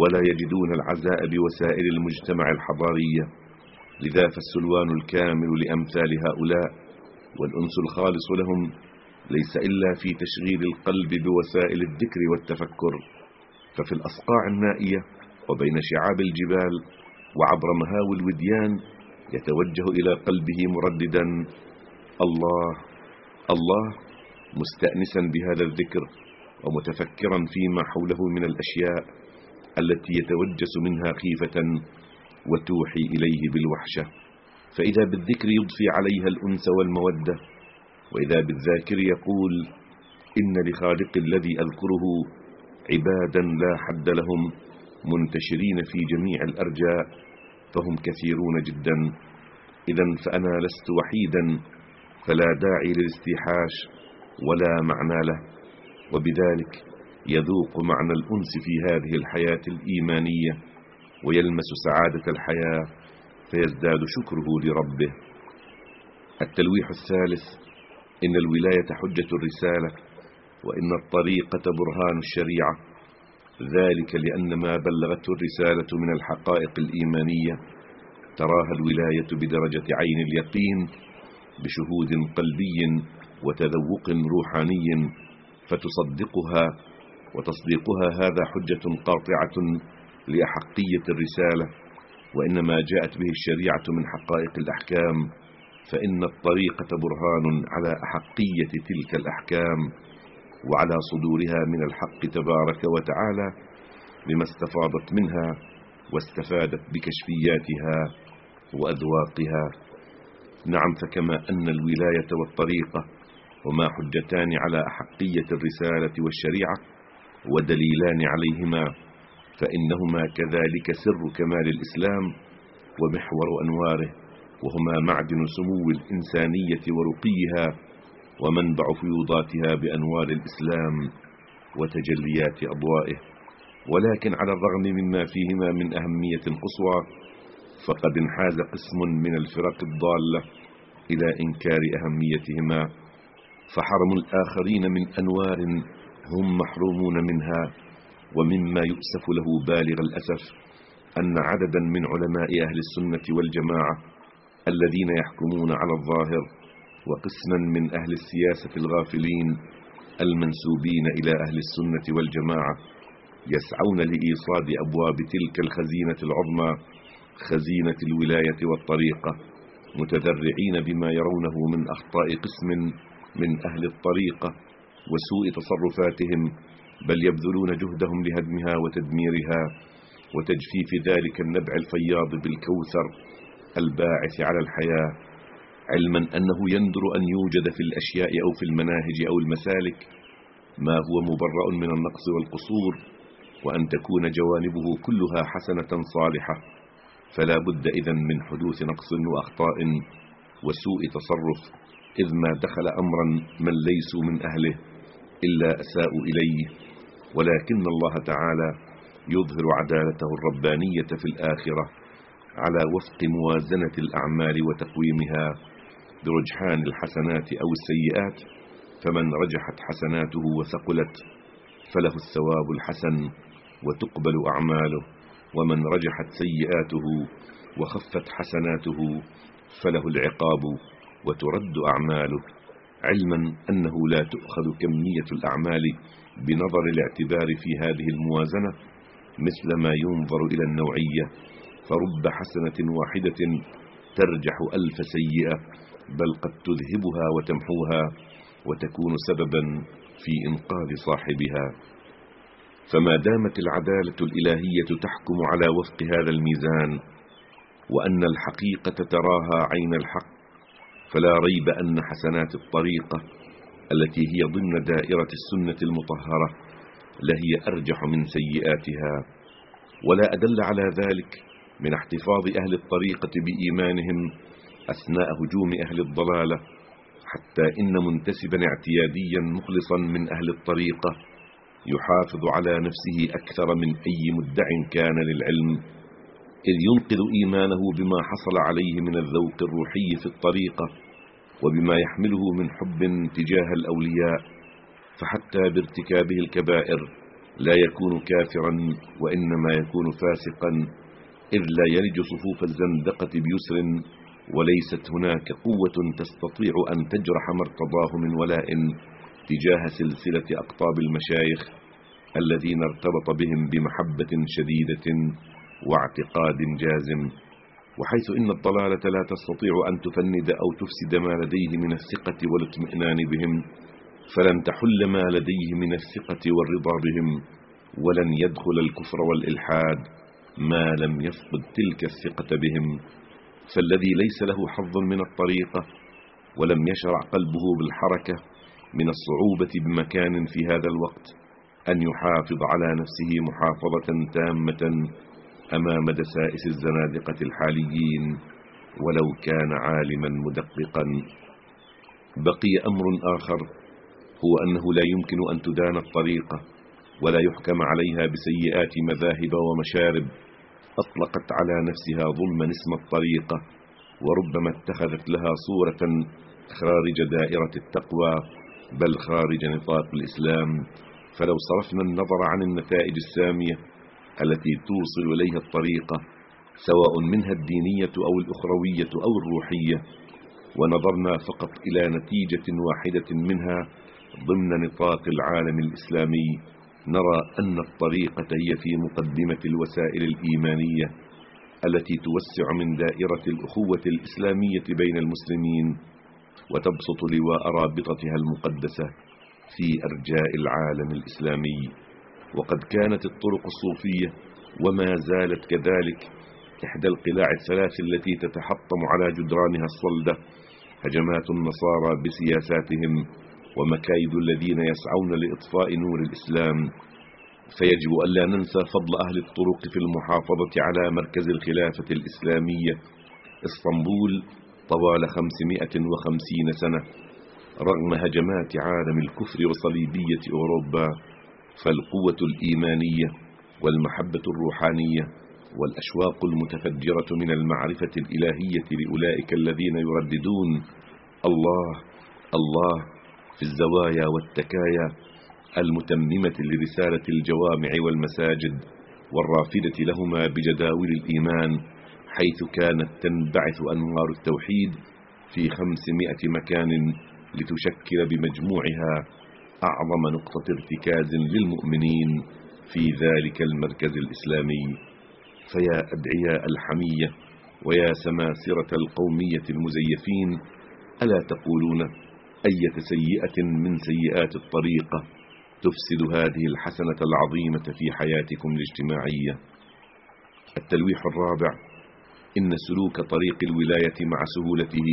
ولا يجدون العزاء بوسائل المجتمع الحضارية. لذا فالسلوان الكامل لأمثال هؤلاء والأنس الخالص لهم ليس إلا في تشغيل القلب بوسائل الذكر والتفكر. ففي الأصقاع النائية وبين شعاب الجبال وعبر مهاوي الوديان يتوجه إلى قلبه مرددا الله الله مستأنسا بهذا الذكر ومتفكرا فيما حوله من الأشياء التي يتوجس منها خيفة وتوحي إليه بالوحشة فإذا بالذكر يضفي عليها الأنس والمودة وإذا بالذاكر يقول إن لخالق الذي أذكره عبادا لا حد لهم منتشرين في جميع الأرجاء فهم كثيرون جدا. إذا فأنا لست وحيدا فلا داعي للاستيحاش ولا معنى له وبذلك يذوق معنى الأنس في هذه الحياة الإيمانية. ويلمس سعادة الحياة فيزداد شكره لربه. التلويح الثالث إن الولاية حجة الرسالة وإن الطريقة برهان الشريعة. ذلك لأن ما بلغته الرسالة من الحقائق الإيمانية تراها الولاية بدرجة عين اليقين بشهود قلبي وتذوق روحاني فتصدقها وتصديقها هذا حجة قاطعة لأحقية الرسالة وإنما جاءت به الشريعة من حقائق الأحكام فإن الطريقة برهان على أحقية تلك الأحكام وعلى صدورها من الحق تبارك وتعالى بما استفاضت منها واستفادت بكشفياتها وأذواقها. نعم فكما أن الولاية والطريقة هما حجتان على أحقية الرسالة والشريعة ودليلان عليهما. فإنهما كذلك سر كمال الإسلام ومحور أنواره وهما معدن سمو الإنسانية ورقيها ومنبع فيوضاتها بأنوار الإسلام وتجليات أضوائه. ولكن على الرغم مما فيهما من أهمية قصوى فقد انحاز قسم من الفرق الضالة إلى إنكار أهميتهما فحرم الآخرين من أنوار هم محرومون منها ومما يؤسف له بالغ الأسف أن عددا من علماء أهل السنة والجماعة الذين يحكمون على الظاهر وقسما من أهل السياسة الغافلين المنسوبين إلى أهل السنة والجماعة يسعون لإيصاد أبواب تلك الخزينة العظمى خزينة الولاية والطريقة متذرعين بما يرونه من أخطاء قسم من أهل الطريقة وسوء تصرفاتهم بل يبذلون جهدهم لهدمها وتدميرها وتجفيف ذلك النبع الفياض بالكوثر الباعث على الحياة علما أنه يندر أن يوجد في الأشياء أو في المناهج أو المسالك ما هو مبرأ من النقص والقصور وأن تكون جوانبه كلها حسنة صالحة فلا بد إذن من حدوث نقص وأخطاء وسوء تصرف إذ ما دخل أمرا من ليسوا من أهله إلا أساءوا إليه. ولكن الله تعالى يظهر عدالته الربانية في الآخرة على وفق موازنة الأعمال وتقويمها برجحان الحسنات أو السيئات فمن رجحت حسناته وثقلت فله الثواب الحسن وتقبل أعماله ومن رجحت سيئاته وخفت حسناته فله العقاب وترد أعماله علما أنه لا تؤخذ كمية الأعمال بنظر الاعتبار في هذه الموازنة مثل ما ينظر إلى النوعية فرب حسنة واحدة ترجح ألف سيئة بل قد تذهبها وتمحوها وتكون سببا في إنقاذ صاحبها. فما دامت العدالة الإلهية تحكم على وفق هذا الميزان وأن الحقيقة تراها عين الحق فلا ريب أن حسنات الطريقة التي هي ضمن دائرة السنة المطهرة لهي أرجح من سيئاتها. ولا أدل على ذلك من احتفاظ أهل الطريقة بإيمانهم أثناء هجوم أهل الضلالة حتى إن منتسبا اعتياديا مخلصا من أهل الطريقة يحافظ على نفسه أكثر من أي مدع كان للعلم إذ ينقذ إيمانه بما حصل عليه من الذوق الروحي في الطريقة. وبما يحمله من حب تجاه الأولياء فحتى بارتكابه الكبائر لا يكون كافرا وإنما يكون فاسقا إذ لا يلج صفوف الزندقة بيسر وليست هناك قوة تستطيع أن تجرح ما ارتضاه من ولاء تجاه سلسلة أقطاب المشايخ الذين ارتبط بهم بمحبة شديدة واعتقاد جازم. وحيث إن الضلالة لا تستطيع أن تفند أو تفسد ما لديه من الثقة والاطمئنان بهم فلن تحل ما لديه من الثقة والرضا بهم ولن يدخل الكفر والإلحاد ما لم يفقد تلك الثقة بهم. فالذي ليس له حظ من الطريقة ولم يشرع قلبه بالحركة من الصعوبة بمكان في هذا الوقت أن يحافظ على نفسه محافظة تامة أمام دسائس الزنادقة الحاليين ولو كان عالما مدققا. بقي أمر آخر هو أنه لا يمكن أن تدان الطريقة ولا يحكم عليها بسيئات مذاهب ومشارب. أطلقت على نفسها ظلما اسم الطريقة وربما اتخذت لها صورة خارج دائرة التقوى بل خارج نطاق الإسلام. فلو صرفنا النظر عن النتائج السامية التي توصل إليها الطريقة سواء منها الدينية أو الأخروية أو الروحية ونظرنا فقط إلى نتيجة واحدة منها ضمن نطاق العالم الإسلامي نرى أن الطريقة هي في مقدمة الوسائل الإيمانية التي توسع من دائرة الأخوة الإسلامية بين المسلمين وتبسط لواء رابطتها المقدسة في أرجاء العالم الإسلامي. وقد كانت الطرق الصوفية وما زالت كذلك إحدى القلاع الثلاث التي تتحطم على جدرانها الصلدة هجمات النصارى بسياساتهم ومكايد الذين يسعون لإطفاء نور الإسلام. فيجب ألا ننسى فضل أهل الطرق في المحافظة على مركز الخلافة الإسلامية إسطنبول طوال 550 سنة رغم هجمات عالم الكفر وصليبية أوروبا. فالقوة الإيمانية والمحبة الروحانية والأشواق المتفجرة من المعرفة الإلهية لأولئك الذين يرددون الله الله في الزوايا والتكايا المتممة لرسالة الجوامع والمساجد والرافدة لهما بجداول الإيمان حيث كانت تنبعث أنوار التوحيد في خمسمائة مكان لتشكل بمجموعها أعظم نقطة ارتكاز للمؤمنين في ذلك المركز الإسلامي. فيا أدعياء الحمية ويا سماسرة القومية المزيفين ألا تقولون أية سيئة من سيئات الطريقة تفسد هذه الحسنة العظيمة في حياتكم الاجتماعية؟ التلويح الرابع إن سلوك طريق الولاية مع سهولته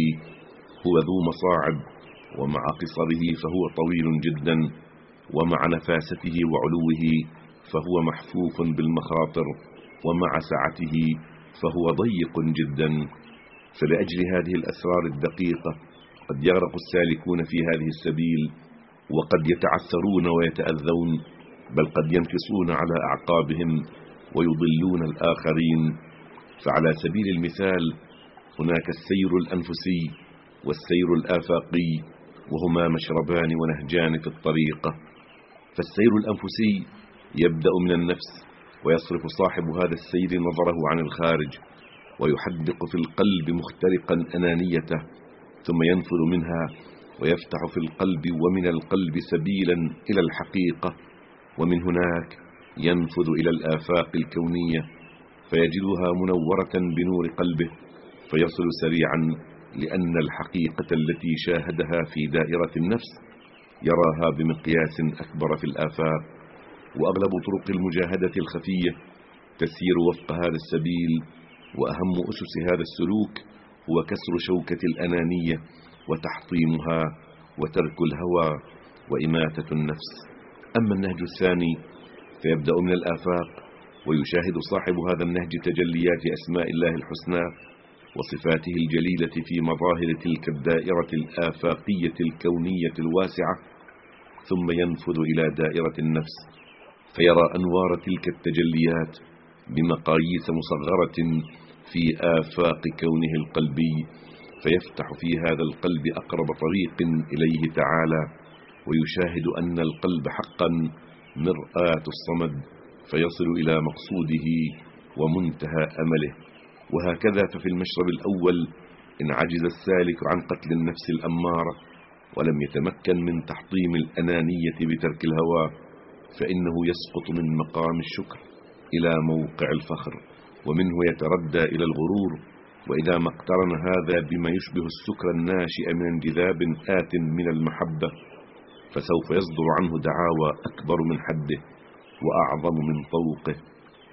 هو ذو مصاعب ومع قصره فهو طويل جدا ومع نفاسته وعلوه فهو محفوف بالمخاطر ومع سعته فهو ضيق جدا. فلأجل هذه الأسرار الدقيقة قد يغرق السالكون في هذه السبيل وقد يتعثرون ويتأذون بل قد ينكصون على أعقابهم ويضلون الآخرين. فعلى سبيل المثال هناك السير الأنفسي والسير الآفاقي وهما مشربان ونهجان في الطريقة فالسير الأنفسي يبدأ من النفس ويصرف صاحب هذا السير نظره عن الخارج ويحدق في القلب مخترقا أنانيته ثم ينفذ منها ويفتح في القلب ومن القلب سبيلا إلى الحقيقة ومن هناك ينفذ إلى الآفاق الكونية فيجدها منورة بنور قلبه فيصل سريعا لأن الحقيقة التي شاهدها في دائرة النفس يراها بمقياس أكبر في الآفاق وأغلب طرق المجاهدة الخفية تسير وفق هذا السبيل وأهم أسس هذا السلوك هو كسر شوكة الأنانية وتحطيمها وترك الهوى وإماتة النفس. أما النهج الثاني فيبدأ من الآفاق ويشاهد صاحب هذا النهج تجليات أسماء الله الحسنى وصفاته الجليلة في مظاهر تلك الدائرة الآفاقية الكونية الواسعة ثم ينفذ إلى دائرة النفس فيرى أنوار تلك التجليات بمقاييس مصغرة في آفاق كونه القلبي فيفتح في هذا القلب أقرب طريق إليه تعالى ويشاهد أن القلب حقا مرآة الصمد فيصل إلى مقصوده ومنتهى أمله. وهكذا ففي المشرب الأول إن عجز السالك عن قتل النفس الأمارة ولم يتمكن من تحطيم الأنانية بترك الهوى فإنه يسقط من مقام الشكر إلى موقع الفخر ومنه يتردى إلى الغرور وإذا ما اقترن هذا بما يشبه السكر الناشئ من انجذاب آت من المحبة فسوف يصدر عنه دعاوى أكبر من حده وأعظم من طوقه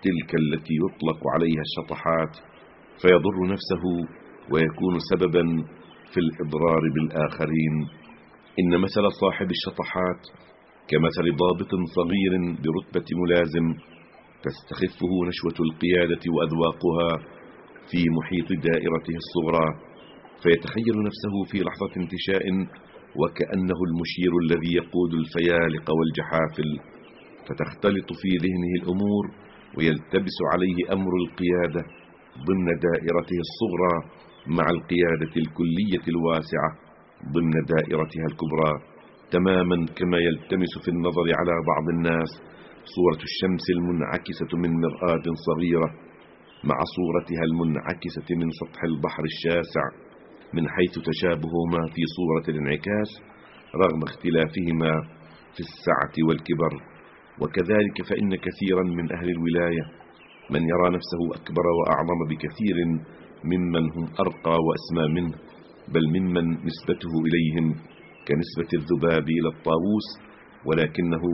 تلك التي يطلق عليها الشطحات فيضر نفسه ويكون سببا في الإضرار بالآخرين. إن مثل صاحب الشطحات كمثل ضابط صغير برتبة ملازم تستخفه نشوة القيادة وأذواقها في محيط دائرته الصغرى فيتخيل نفسه في لحظة انتشاء وكأنه المشير الذي يقود الفيالق والجحافل فتختلط في ذهنه الأمور ويلتبس عليه أمر القيادة. ضمن دائرته الصغرى مع القيادة الكلية الواسعة ضمن دائرتها الكبرى تماما كما يلتمس في النظر على بعض الناس صورة الشمس المنعكسة من مرآة صغيرة مع صورتها المنعكسة من سطح البحر الشاسع من حيث تشابههما في صورة الانعكاس رغم اختلافهما في السعة والكبر. وكذلك فإن كثيرا من أهل الولاية من يرى نفسه أكبر وأعظم بكثير ممن هم أرقى وأسمى منه بل ممن نسبته إليهم كنسبة الذباب إلى الطاووس ولكنه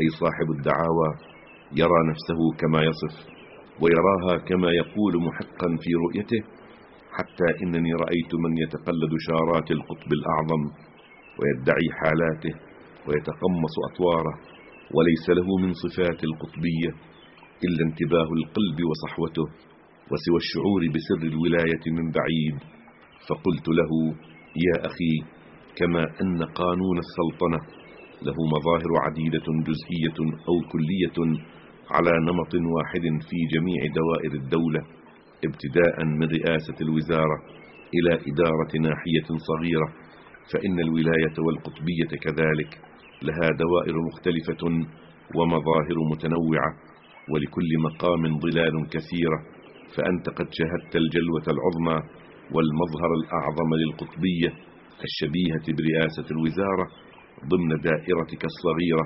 أي صاحب الدعاوى يرى نفسه كما يصف ويراها كما يقول محقا في رؤيته حتى إنني رأيت من يتقلد شارات القطب الأعظم ويدعي حالاته ويتقمص أطواره وليس له من صفات القطبية. إلا انتباه القلب وصحوته وسوى الشعور بسر الولاية من بعيد. فقلت له يا أخي كما أن قانون السلطنة له مظاهر عديدة جزئية أو كلية على نمط واحد في جميع دوائر الدولة ابتداء من رئاسة الوزارة إلى إدارة ناحية صغيرة. فإن الولاية والقطبية كذلك لها دوائر مختلفة ومظاهر متنوعة. ولكل مقام ظلال كثيرة فأنت قد شهدت الجلوة العظمى والمظهر الأعظم للقطبية الشبيهة برئاسة الوزارة ضمن دائرتك الصغيرة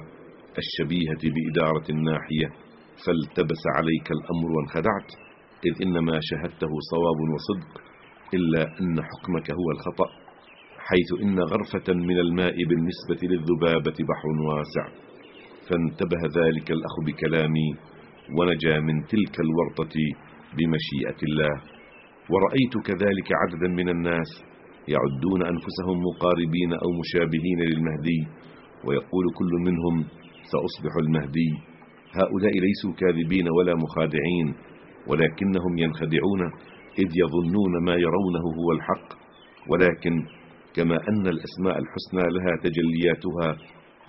الشبيهة بإدارة الناحية. فالتبس عليك الأمر وانخدعت إذ إنما شهدته صواب وصدق إلا أن حكمك هو الخطأ حيث إن غرفة من الماء بالنسبة للذبابة بحر واسع. فانتبه ذلك الأخ بكلامي ونجا من تلك الورطة بمشيئة الله. ورأيت كذلك عددا من الناس يعدون أنفسهم مقاربين أو مشابهين للمهدي ويقول كل منهم سأصبح المهدي. هؤلاء ليسوا كاذبين ولا مخادعين ولكنهم ينخدعون إذ يظنون ما يرونه هو الحق. ولكن كما أن الأسماء الحسنى لها تجلياتها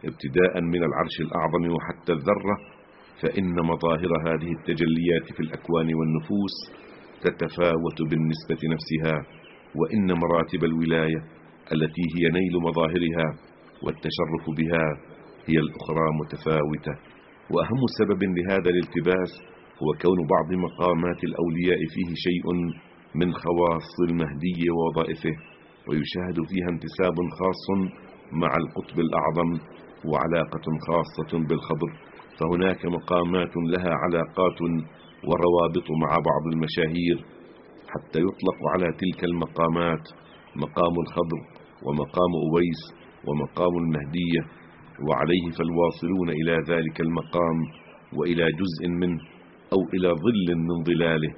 ابتداء من العرش الأعظم وحتى الذرة فإن مظاهر هذه التجليات في الأكوان والنفوس تتفاوت بالنسبة نفسها وإن مراتب الولاية التي هي نيل مظاهرها والتشرف بها هي الأخرى متفاوتة. وأهم سبب لهذا الالتباس هو كون بعض مقامات الأولياء فيه شيء من خواص المهدي ووظائفه ويشاهد فيها انتساب خاص مع القطب الأعظم وعلاقة خاصة بالخضر. فهناك مقامات لها علاقات وروابط مع بعض المشاهير حتى يطلق على تلك المقامات مقام الخضر ومقام أويس ومقام المهدية وعليه فالواصلون إلى ذلك المقام وإلى جزء منه أو إلى ظل من ظلاله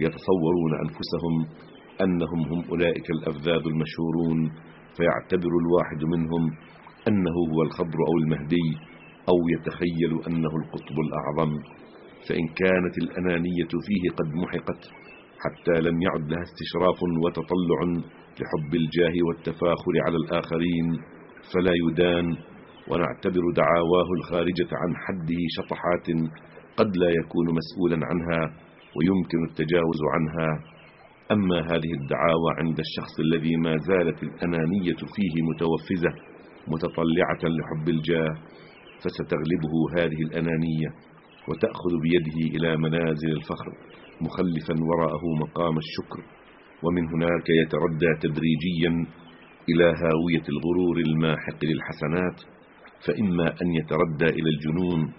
يتصورون أنفسهم أنهم هم أولئك الأفذاذ المشهورون فيعتبر الواحد منهم أنه هو الخضر أو المهدي. أو يتخيل أنه القطب الأعظم فإن كانت الأنانية فيه قد محقت حتى لم يعد لها استشراف وتطلع لحب الجاه والتفاخر على الآخرين فلا يدان ونعتبر دعاواه الخارجة عن حده شطحات قد لا يكون مسؤولا عنها ويمكن التجاوز عنها. أما هذه الدعاوى عند الشخص الذي ما زالت الأنانية فيه متوفزة متطلعة لحب الجاه فستغلبه هذه الأنانية وتأخذ بيده إلى منازل الفخر مخلفا وراءه مقام الشكر ومن هناك يتردى تدريجيا إلى هاوية الغرور الماحق للحسنات فإما أن يتردى إلى الجنون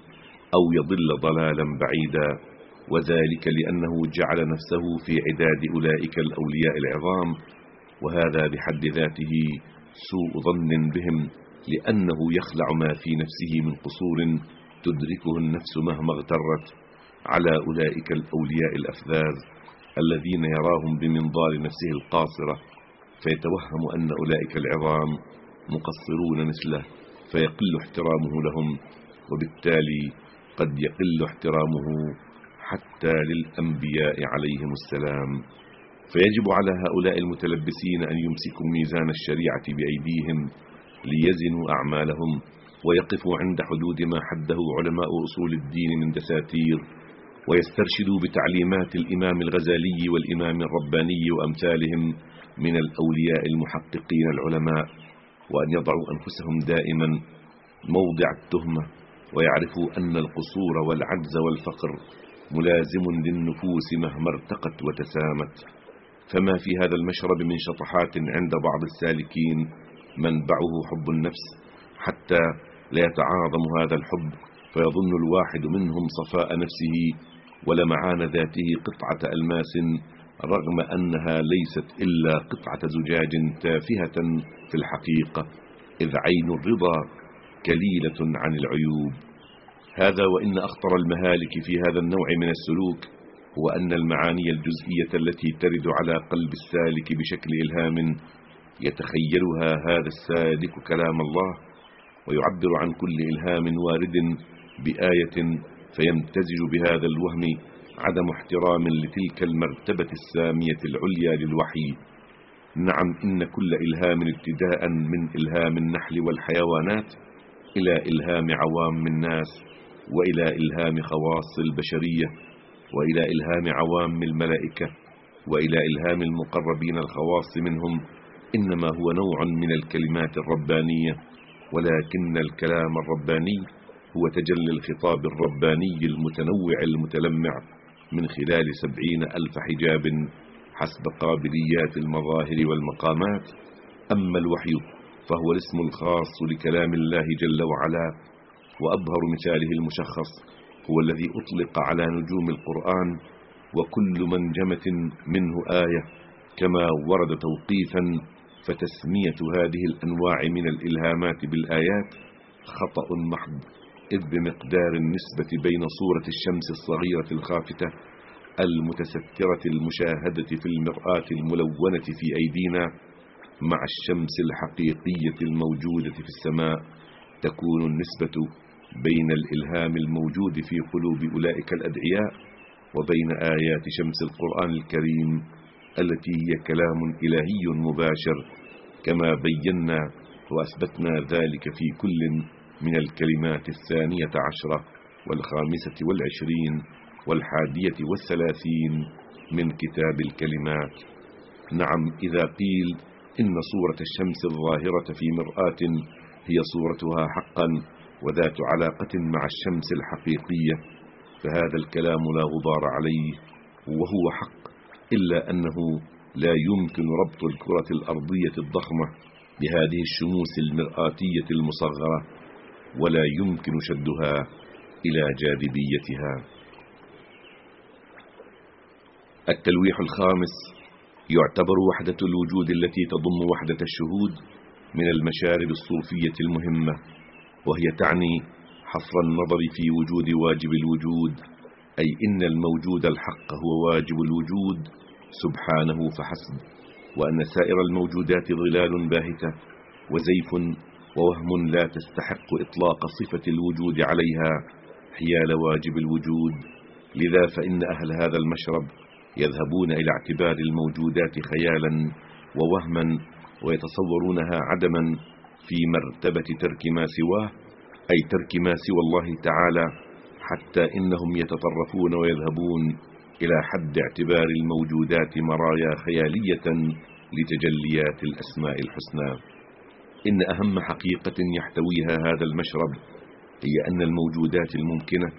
أو يضل ضلالا بعيدا وذلك لأنه جعل نفسه في عداد أولئك الأولياء العظام وهذا بحد ذاته سوء ظن بهم. لأنه يخلع ما في نفسه من قصور تدركه النفس مهما اغترت على أولئك الأولياء الأفذاذ الذين يراهم بمنظار نفسه القاصرة فيتوهم أن أولئك العظام مقصرون مثله فيقل احترامه لهم وبالتالي قد يقل احترامه حتى للأنبياء عليهم السلام. فيجب على هؤلاء المتلبسين أن يمسكوا ميزان الشريعة بأيديهم ليزنوا أعمالهم ويقفوا عند حدود ما حده علماء أصول الدين من دساتير ويسترشدوا بتعليمات الإمام الغزالي والإمام الرباني وأمثالهم من الأولياء المحققين العلماء وأن يضعوا أنفسهم دائما موضع التهمة ويعرفوا أن القصور والعجز والفقر ملازم للنفوس مهما ارتقت وتسامت. فما في هذا المشرب من شطحات عند بعض السالكين منبعه حب النفس حتى لا يتعاظم هذا الحب فيظن الواحد منهم صفاء نفسه ولمعان ذاته قطعة ألماس رغم أنها ليست إلا قطعة زجاج تافهة في الحقيقة إذ عين الرضا كليلة عن العيوب. هذا وإن أخطر المهالك في هذا النوع من السلوك هو أن المعاني الجزئية التي ترد على قلب السالك بشكل إلهام يتخيلها هذا السالك كلام الله ويعبر عن كل إلهام وارد بآية فيمتزج بهذا الوهم عدم احترام لتلك المرتبة السامية العليا للوحي. نعم إن كل إلهام ابتداء من إلهام النحل والحيوانات إلى إلهام عوام الناس وإلى إلهام خواص البشرية وإلى إلهام عوام الملائكة وإلى إلهام المقربين الخواص منهم إنما هو نوع من الكلمات الربانية ولكن الكلام الرباني هو تجلي الخطاب الرباني المتنوع المتلمع من خلال سبعين ألف حجاب حسب قابليات المظاهر والمقامات. أما الوحي فهو الاسم الخاص لكلام الله جل وعلا وأبهر مثاله المشخص هو الذي أطلق على نجوم القرآن وكل منجمة منه آية كما ورد توقيفا فتسمية هذه الأنواع من الإلهامات بالآيات خطأ محض إذ بمقدار النسبة بين صورة الشمس الصغيرة الخافتة المتسترة المشاهدة في المرآة الملونة في أيدينا مع الشمس الحقيقية الموجودة في السماء تكون النسبة بين الإلهام الموجود في قلوب أولئك الأدعياء وبين آيات شمس القرآن الكريم التي هي كلام إلهي مباشر كما بينا وأثبتنا ذلك في كل من الكلمات الثانية عشرة والخامسة والعشرين والحادية والثلاثين من كتاب الكلمات. نعم إذا قيل إن صورة الشمس الظاهرة في مرآة هي صورتها حقا وذات علاقة مع الشمس الحقيقية فهذا الكلام لا غبار عليه وهو حق إلا أنه لا يمكن ربط الكرة الأرضية الضخمة بهذه الشموس المرآتية المصغرة ولا يمكن شدها إلى جاذبيتها. التلويح الخامس يعتبر وحدة الوجود التي تضم وحدة الشهود من المشارب الصوفية المهمة وهي تعني حصر النظر في وجود واجب الوجود. أي إن الموجود الحق هو واجب الوجود سبحانه فحسب وأن سائر الموجودات ظلال باهتة وزيف ووهم لا تستحق إطلاق صفة الوجود عليها حيال واجب الوجود. لذا فإن أهل هذا المشرب يذهبون إلى اعتبار الموجودات خيالا ووهما ويتصورونها عدما في مرتبة ترك ما سواه أي ترك ما سوى الله تعالى حتى إنهم يتطرفون ويذهبون إلى حد اعتبار الموجودات مرايا خيالية لتجليات الأسماء الحسنى. إن أهم حقيقة يحتويها هذا المشرب هي أن الموجودات الممكنة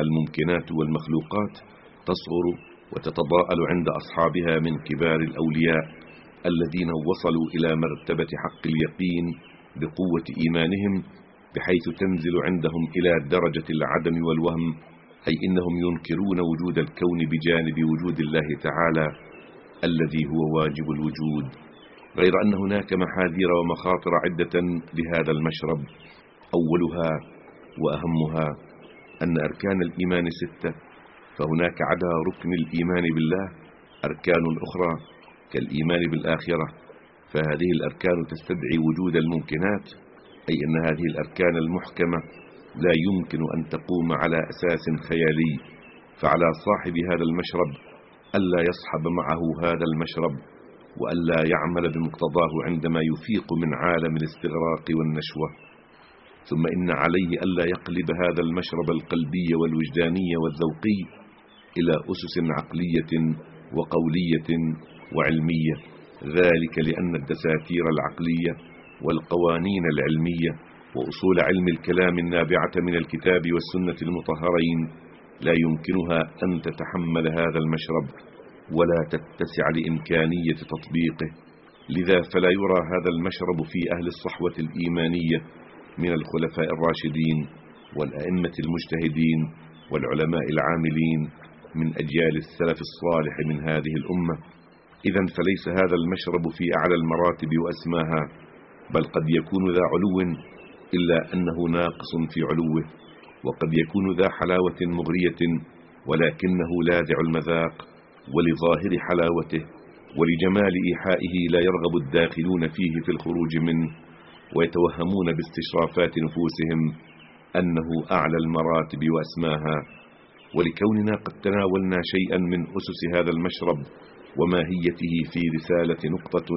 الممكنات والمخلوقات تصغر وتتضاءل عند أصحابها من كبار الأولياء الذين وصلوا إلى مرتبة حق اليقين بقوة إيمانهم بحيث تنزل عندهم إلى درجة العدم والوهم أي إنهم ينكرون وجود الكون بجانب وجود الله تعالى الذي هو واجب الوجود. غير أن هناك محاذير ومخاطر عدة لهذا المشرب. أولها وأهمها أن أركان الإيمان ستة فهناك عدا ركن الإيمان بالله أركان أخرى كالإيمان بالآخرة فهذه الأركان تستدعي وجود الممكنات أي أن هذه الأركان المحكمة لا يمكن أن تقوم على أساس خيالي فعلى صاحب هذا المشرب ألا يصحب معه هذا المشرب وألا يعمل بمقتضاه عندما يفيق من عالم الاستغراق والنشوة. ثم إن عليه ألا يقلب هذا المشرب القلبي والوجداني والذوقي إلى أسس عقلية وقولية وعلمية ذلك لأن الدساتير العقلية والقوانين العلمية وأصول علم الكلام النابعة من الكتاب والسنة المطهرين لا يمكنها أن تتحمل هذا المشرب ولا تتسع لإمكانية تطبيقه. لذا فلا يرى هذا المشرب في أهل الصحوة الإيمانية من الخلفاء الراشدين والأئمة المجتهدين والعلماء العاملين من أجيال السلف الصالح من هذه الأمة. إذا فليس هذا المشرب في أعلى المراتب وأسماها بل قد يكون ذا علو إلا أنه ناقص في علوه وقد يكون ذا حلاوة مغرية ولكنه لاذع المذاق ولظاهر حلاوته ولجمال إيحائه لا يرغب الداخلون فيه في الخروج منه ويتوهمون باستشرافات نفوسهم أنه أعلى المراتب وأسماها. ولكوننا قد تناولنا شيئا من أسس هذا المشرب وماهيته في رسالة نقطة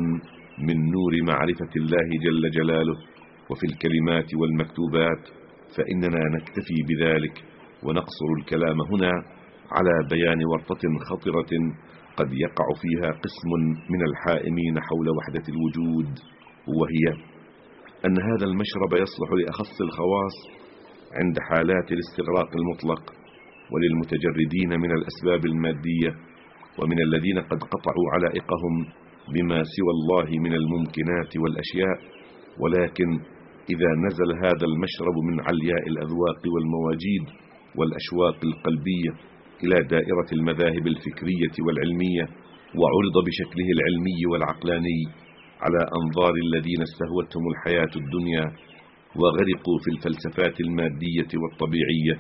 من نور معرفة الله جل جلاله وفي الكلمات والمكتوبات فإننا نكتفي بذلك ونقصر الكلام هنا على بيان ورطة خطرة قد يقع فيها قسم من الحائمين حول وحدة الوجود وهي أن هذا المشرب يصلح لأخص الخواص عند حالات الاستغراق المطلق وللمتجردين من الأسباب المادية ومن الذين قد قطعوا علائقهم بما سوى الله من الممكنات والأشياء ولكن إذا نزل هذا المشرب من علياء الأذواق والمواجيد والأشواق القلبية إلى دائرة المذاهب الفكرية والعلمية وعرض بشكله العلمي والعقلاني على أنظار الذين استهوتهم الحياة الدنيا وغرقوا في الفلسفات المادية والطبيعية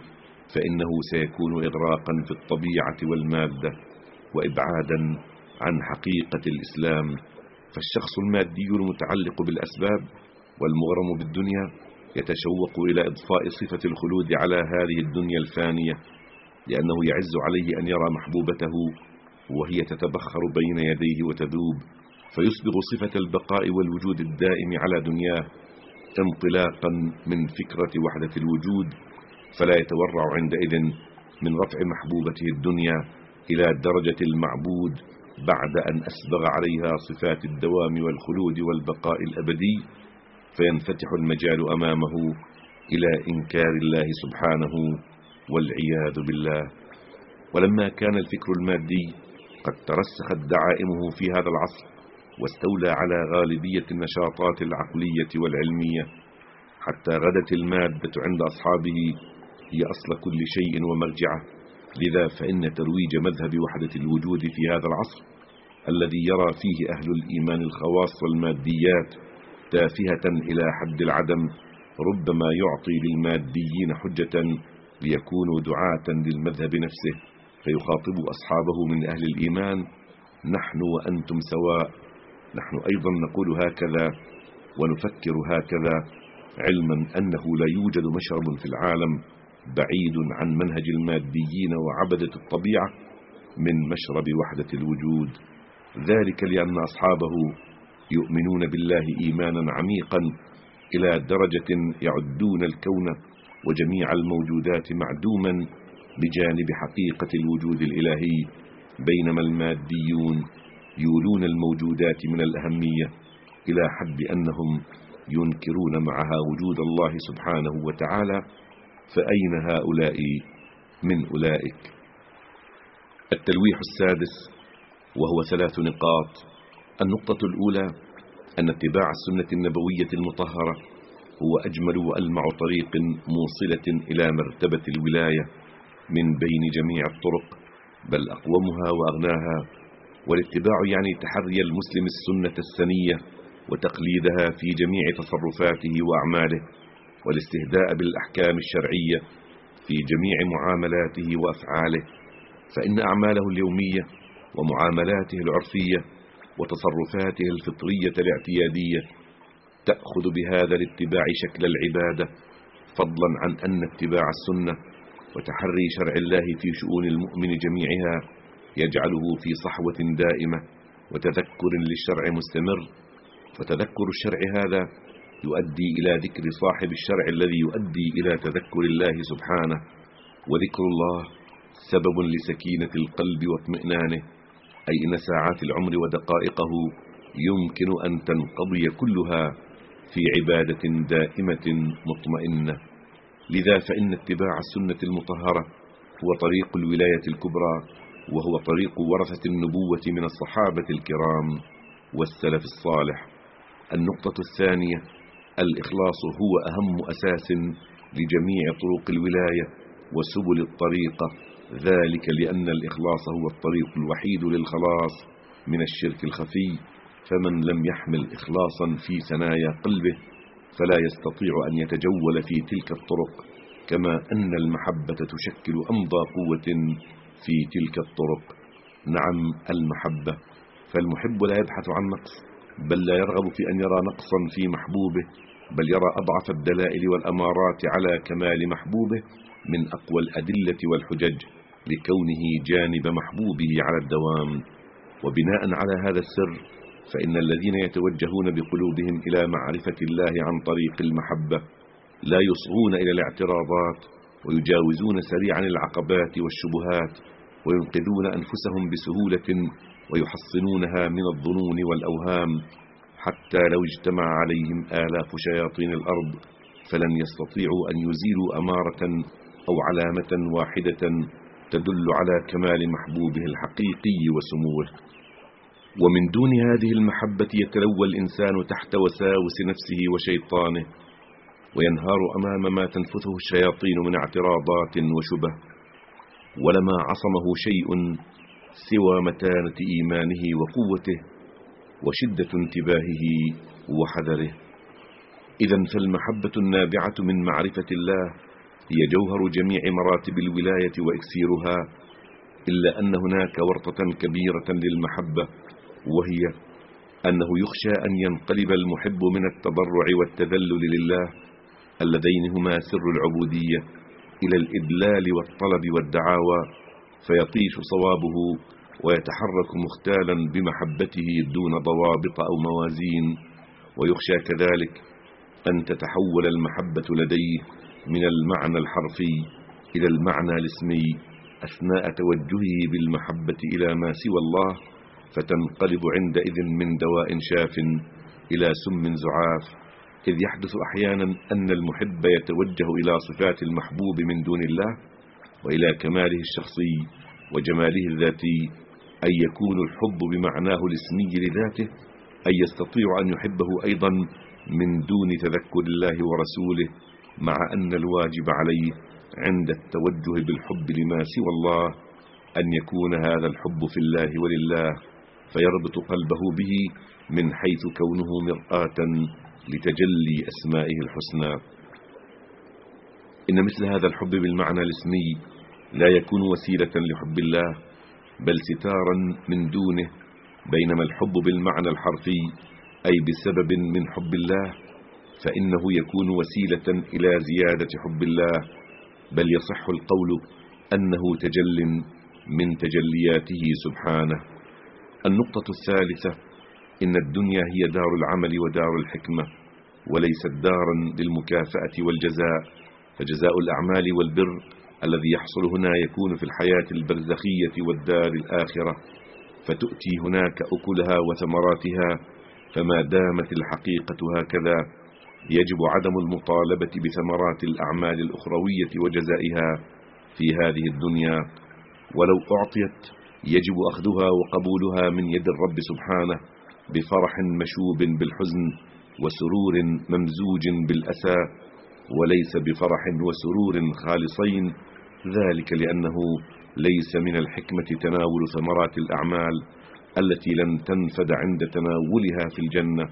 فإنه سيكون إغراقا في الطبيعة والمادة وإبعادا عن حقيقة الإسلام فالشخص المادي المتعلق بالأسباب والمغرم بالدنيا يتشوق إلى إضفاء صفة الخلود على هذه الدنيا الفانية لأنه يعز عليه أن يرى محبوبته وهي تتبخر بين يديه وتذوب فيصبغ صفة البقاء والوجود الدائم على دنياه انطلاقا من فكرة وحدة الوجود فلا يتورع عندئذ من رفع محبوبته الدنيا إلى درجة المعبود بعد أن أسبغ عليها صفات الدوام والخلود والبقاء الأبدي فينفتح المجال أمامه إلى إنكار الله سبحانه والعياذ بالله. ولما كان الفكر المادي قد ترسخت دعائمه في هذا العصر واستولى على غالبية النشاطات العقلية والعلمية حتى غدت المادة عند أصحابه هي أصل كل شيء ومرجعة. لذا فإن ترويج مذهب وحدة الوجود في هذا العصر الذي يرى فيه أهل الإيمان الخواص والماديات تافهة إلى حد العدم ربما يعطي للماديين حجة ليكونوا دعاة للمذهب نفسه فيخاطب أصحابه من أهل الإيمان نحن وأنتم سواء نحن أيضا نقول هكذا ونفكر هكذا علما أنه لا يوجد مشرب في العالم بعيد عن منهج الماديين وعبدة الطبيعة من مشرب وحدة الوجود. ذلك لأن أصحابه يؤمنون بالله إيمانا عميقا إلى درجة يعدون الكون وجميع الموجودات معدوما بجانب حقيقة الوجود الإلهي. بينما الماديون يولون الموجودات من الأهمية إلى حد أنهم ينكرون معها وجود الله سبحانه وتعالى فأين هؤلاء من أولئك؟ التلويح السادس وهو ثلاث نقاط. النقطة الأولى أن اتباع السنة النبوية المطهرة هو أجمل وألمع طريق موصلة إلى مرتبة الولاية من بين جميع الطرق بل أقومها وأغناها. والاتباع يعني تحري المسلم السنة السنية وتقليدها في جميع تصرفاته وأعماله. والاستهداء بالأحكام الشرعية في جميع معاملاته وأفعاله فإن أعماله اليومية ومعاملاته العرفية وتصرفاته الفطرية الاعتيادية تأخذ بهذا الاتباع شكل العبادة فضلا عن أن اتباع السنة وتحري شرع الله في شؤون المؤمن جميعها يجعله في صحوة دائمة وتذكر للشرع مستمر وتذكر الشرع هذا يؤدي إلى ذكر صاحب الشرع الذي يؤدي إلى تذكر الله سبحانه. وذكر الله سبب لسكينة القلب واطمئنانه أي إن ساعات العمر ودقائقه يمكن أن تنقضي كلها في عبادة دائمة مطمئنة. لذا فإن اتباع السنة المطهرة هو طريق الولاية الكبرى وهو طريق ورثة النبوة من الصحابة الكرام والسلف الصالح. النقطة الثانية الإخلاص هو أهم أساس لجميع طرق الولاية وسبل الطريقة ذلك لأن الإخلاص هو الطريق الوحيد للخلاص من الشرك الخفي. فمن لم يحمل إخلاصا في ثنايا قلبه فلا يستطيع أن يتجول في تلك الطرق كما أن المحبة تشكل أمضى قوة في تلك الطرق. نعم المحبة. فالمحب لا يبحث عن نقص بل لا يرغب في أن يرى نقصا في محبوبه. بل يرى أضعف الدلائل والأمارات على كمال محبوبه من أقوى الأدلة والحجج لكونه جانب محبوبه على الدوام. وبناء على هذا السر فإن الذين يتوجهون بقلوبهم إلى معرفة الله عن طريق المحبة لا يصغون إلى الاعتراضات ويجاوزون سريعا العقبات والشبهات وينقذون أنفسهم بسهولة ويحصنونها من الظنون والأوهام. حتى لو اجتمع عليهم آلاف شياطين الأرض فلن يستطيعوا أن يزيلوا أمارة أو علامة واحدة تدل على كمال محبوبه الحقيقي وسموه. ومن دون هذه المحبة يتلوى الإنسان تحت وساوس نفسه وشيطانه وينهار أمام ما تنفثه الشياطين من اعتراضات وشبه. ولما عصمه شيء سوى متانة إيمانه وقوته وشدة انتباهه وحذره. إذا فالمحبة النابعة من معرفة الله هي جوهر جميع مراتب الولاية وإكسيرها إلا أن هناك ورطة كبيرة للمحبة وهي أنه يخشى أن ينقلب المحب من التضرع والتذلل لله اللذين هما سر العبودية إلى الإدلال والطلب والدعاوى فيطيش صوابه ويتحرك مختالا بمحبته دون ضوابط أو موازين ويخشى كذلك أن تتحول المحبة لديه من المعنى الحرفي إلى المعنى الاسمي أثناء توجهه بالمحبة إلى ما سوى الله فتنقلب عندئذ من دواء شاف إلى سم زعاف. إذ يحدث أحيانا أن المحب يتوجه إلى صفات المحبوب من دون الله وإلى كماله الشخصي وجماله الذاتي أن يكون الحب بمعناه الاسمي لذاته أن يستطيع أن يحبه أيضا من دون تذكر الله ورسوله مع أن الواجب عليه عند التوجه بالحب لما سوى الله أن يكون هذا الحب في الله ولله فيربط قلبه به من حيث كونه مرآة لتجلي أسمائه الحسنى. إن مثل هذا الحب بالمعنى الاسمي لا يكون وسيلة لحب الله بل ستارا من دونه بينما الحب بالمعنى الحرفي أي بسبب من حب الله فإنه يكون وسيلة إلى زيادة حب الله بل يصح القول أنه تجل من تجلياته سبحانه. النقطة الثالثة إن الدنيا هي دار العمل ودار الحكمة وليست دارا للمكافأة والجزاء فجزاء الأعمال والبر الذي يحصل هنا يكون في الحياة البرزخية والدار الآخرة فتؤتي هناك أكلها وثمراتها فما دامت الحقيقة هكذا يجب عدم المطالبة بثمرات الأعمال الأخروية وجزائها في هذه الدنيا. ولو أعطيت يجب أخذها وقبولها من يد الرب سبحانه بفرح مشوب بالحزن وسرور ممزوج بالأسى وليس بفرح وسرور خالصين ذلك لأنه ليس من الحكمة تناول ثمرات الأعمال التي لن تنفد عند تناولها في الجنة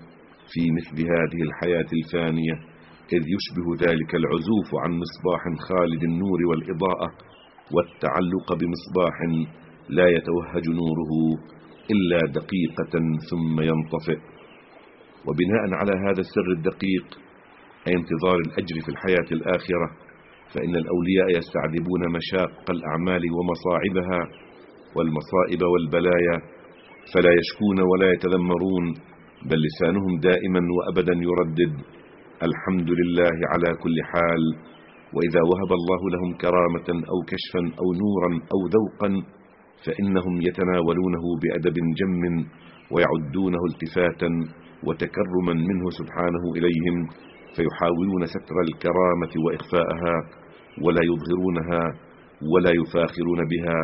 في مثل هذه الحياة الفانية إذ يشبه ذلك العزوف عن مصباح خالد النور والإضاءة والتعلق بمصباح لا يتوهج نوره إلا دقيقة ثم ينطفئ. وبناء على هذا السر الدقيق أي انتظار الأجر في الحياة الآخرة فإن الأولياء يستعذبون مشاق الأعمال ومصاعبها والمصائب والبلايا فلا يشكون ولا يتذمرون بل لسانهم دائما وأبدا يردد الحمد لله على كل حال. وإذا وهب الله لهم كرامة أو كشفا أو نورا أو ذوقا فإنهم يتناولونه بأدب جم ويعدونه التفاتا وتكرما منه سبحانه إليهم. فيحاولون ستر الكرامة وإخفاءها ولا يظهرونها ولا يفاخرون بها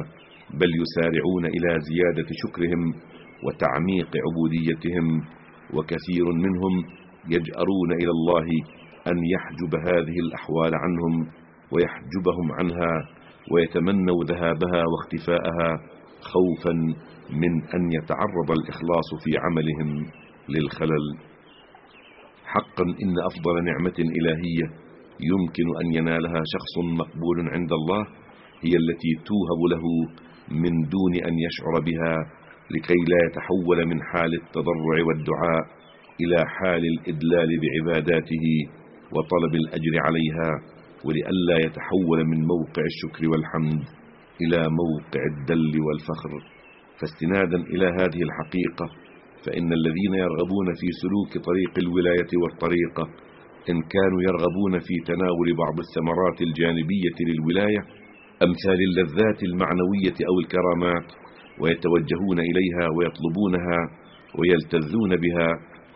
بل يسارعون إلى زيادة شكرهم وتعميق عبوديتهم وكثير منهم يجأرون إلى الله أن يحجب هذه الأحوال عنهم ويحجبهم عنها ويتمنوا ذهابها واختفاءها خوفا من أن يتعرض الإخلاص في عملهم للخلل. حقا إن أفضل نعمة إلهية يمكن أن ينالها شخص مقبول عند الله هي التي توهب له من دون أن يشعر بها لكي لا يتحول من حال التضرع والدعاء إلى حال الإدلال بعباداته وطلب الأجر عليها ولئلا يتحول من موقع الشكر والحمد إلى موقع الدل والفخر فاستنادا إلى هذه الحقيقة فإن الذين يرغبون في سلوك طريق الولاية والطريقة إن كانوا يرغبون في تناول بعض الثمرات الجانبية للولاية أمثال اللذات المعنوية أو الكرامات ويتوجهون إليها ويطلبونها ويلتذون بها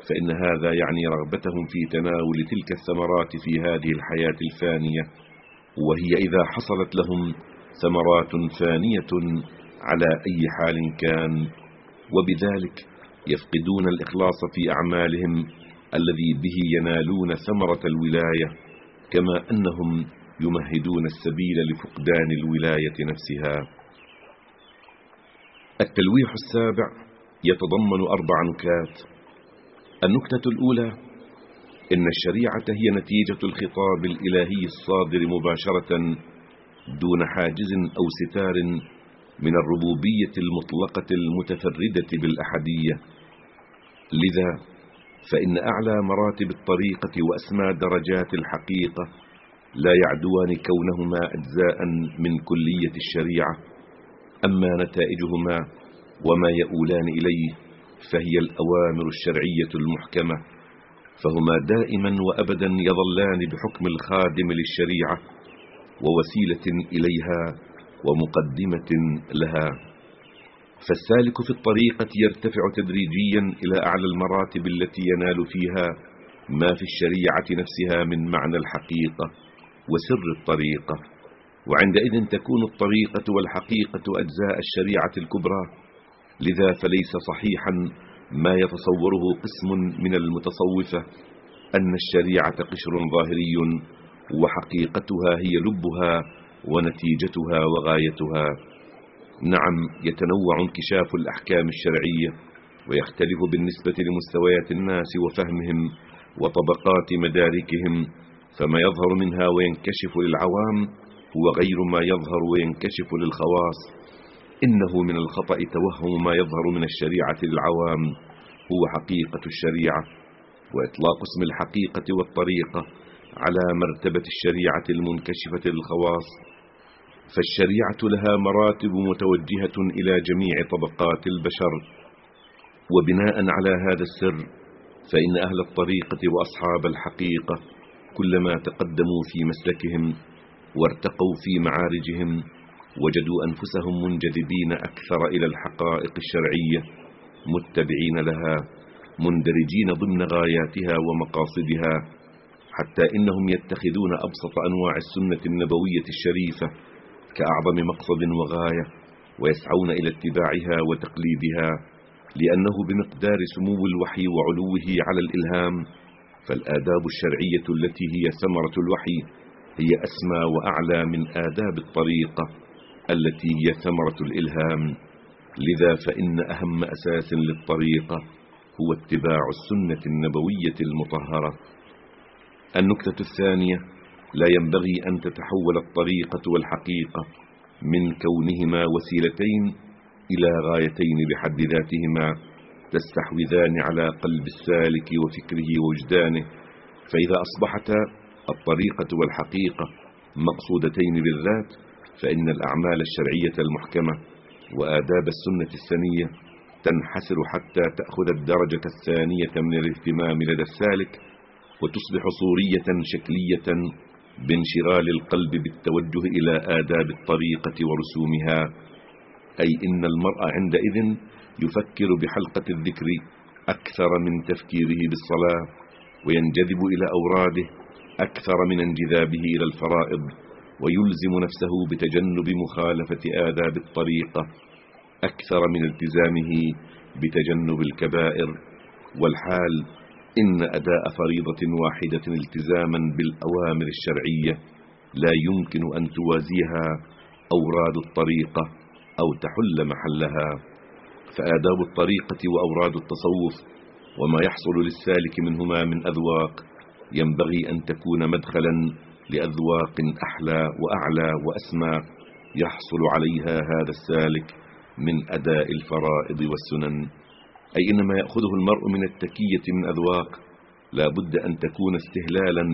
فإن هذا يعني رغبتهم في تناول تلك الثمرات في هذه الحياة الفانية. وهي إذا حصلت لهم ثمرات فانية على أي حال كان. وبذلك يفقدون الإخلاص في أعمالهم الذي به ينالون ثمرة الولاية كما أنهم يمهدون السبيل لفقدان الولاية نفسها. التلويح السابع يتضمن أربع نكات. النكتة الأولى إن الشريعة هي نتيجة الخطاب الإلهي الصادر مباشرة دون حاجز أو ستار من الربوبية المطلقة المتفردة بالأحدية. لذا فإن أعلى مراتب الطريقة وأسمى درجات الحقيقة لا يعدوان كونهما أجزاء من كلية الشريعة أما نتائجهما وما يؤولان إليه فهي الأوامر الشرعية المحكمة فهما دائما وأبدا يظلان بحكم الخادم للشريعة ووسيلة إليها ومقدمة لها. فالسالك في الطريقة يرتفع تدريجيا إلى أعلى المراتب التي ينال فيها ما في الشريعة نفسها من معنى الحقيقة وسر الطريقة. وعندئذ تكون الطريقة والحقيقة أجزاء الشريعة الكبرى لذا فليس صحيحا ما يتصوره قسم من المتصوفة أن الشريعة قشر ظاهري وحقيقتها هي لبها ونتيجتها وغايتها. نعم يتنوع انكشاف الأحكام الشرعية ويختلف بالنسبة لمستويات الناس وفهمهم وطبقات مداركهم فما يظهر منها وينكشف للعوام هو غير ما يظهر وينكشف للخواص. إنه من الخطأ توهم ما يظهر من الشريعة للعوام هو حقيقة الشريعة وإطلاق اسم الحقيقة والطريقة على مرتبة الشريعة المنكشفة للخواص. فالشريعة لها مراتب متوجهة إلى جميع طبقات البشر. وبناء على هذا السر فإن أهل الطريقة وأصحاب الحقيقة كلما تقدموا في مسلكهم وارتقوا في معارجهم وجدوا أنفسهم منجذبين أكثر إلى الحقائق الشرعية متبعين لها مندرجين ضمن غاياتها ومقاصدها حتى إنهم يتخذون أبسط أنواع السنة النبوية الشريفة كأعظم مقصد وغاية ويسعون إلى اتباعها وتقليدها لأنه بمقدار سمو الوحي وعلوه على الإلهام فالآداب الشرعية التي هي ثمرة الوحي هي أسمى وأعلى من آداب الطريقة التي هي ثمرة الإلهام. لذا فإن أهم أساس للطريقة هو اتباع السنة النبوية المطهرة. النكتة الثانية لا ينبغي أن تتحول الطريقة والحقيقة من كونهما وسيلتين إلى غايتين بحد ذاتهما تستحوذان على قلب السالك وفكره ووجدانه. فإذا أصبحتا الطريقة والحقيقة مقصودتين بالذات فإن الأعمال الشرعية المحكمة وآداب السنة السنية تنحسر حتى تأخذ الدرجة الثانية من الاهتمام لدى السالك وتصبح صورية شكلية بانشغال القلب بالتوجه إلى آداب الطريقة ورسومها. أي إن المرء عندئذ يفكر بحلقة الذكر أكثر من تفكيره بالصلاة وينجذب إلى أوراده أكثر من انجذابه إلى الفرائض ويلزم نفسه بتجنب مخالفة آداب الطريقة أكثر من التزامه بتجنب الكبائر. والحال إن أداء فريضة واحدة التزاما بالأوامر الشرعية لا يمكن أن توازيها أوراد الطريقة أو تحل محلها. فآداب الطريقة وأوراد التصوف وما يحصل للسالك منهما من أذواق ينبغي أن تكون مدخلا لأذواق أحلى وأعلى وأسمى يحصل عليها هذا السالك من أداء الفرائض والسنن. أي إنما يأخذه المرء من التكية من أذواق لا بد أن تكون استهلالا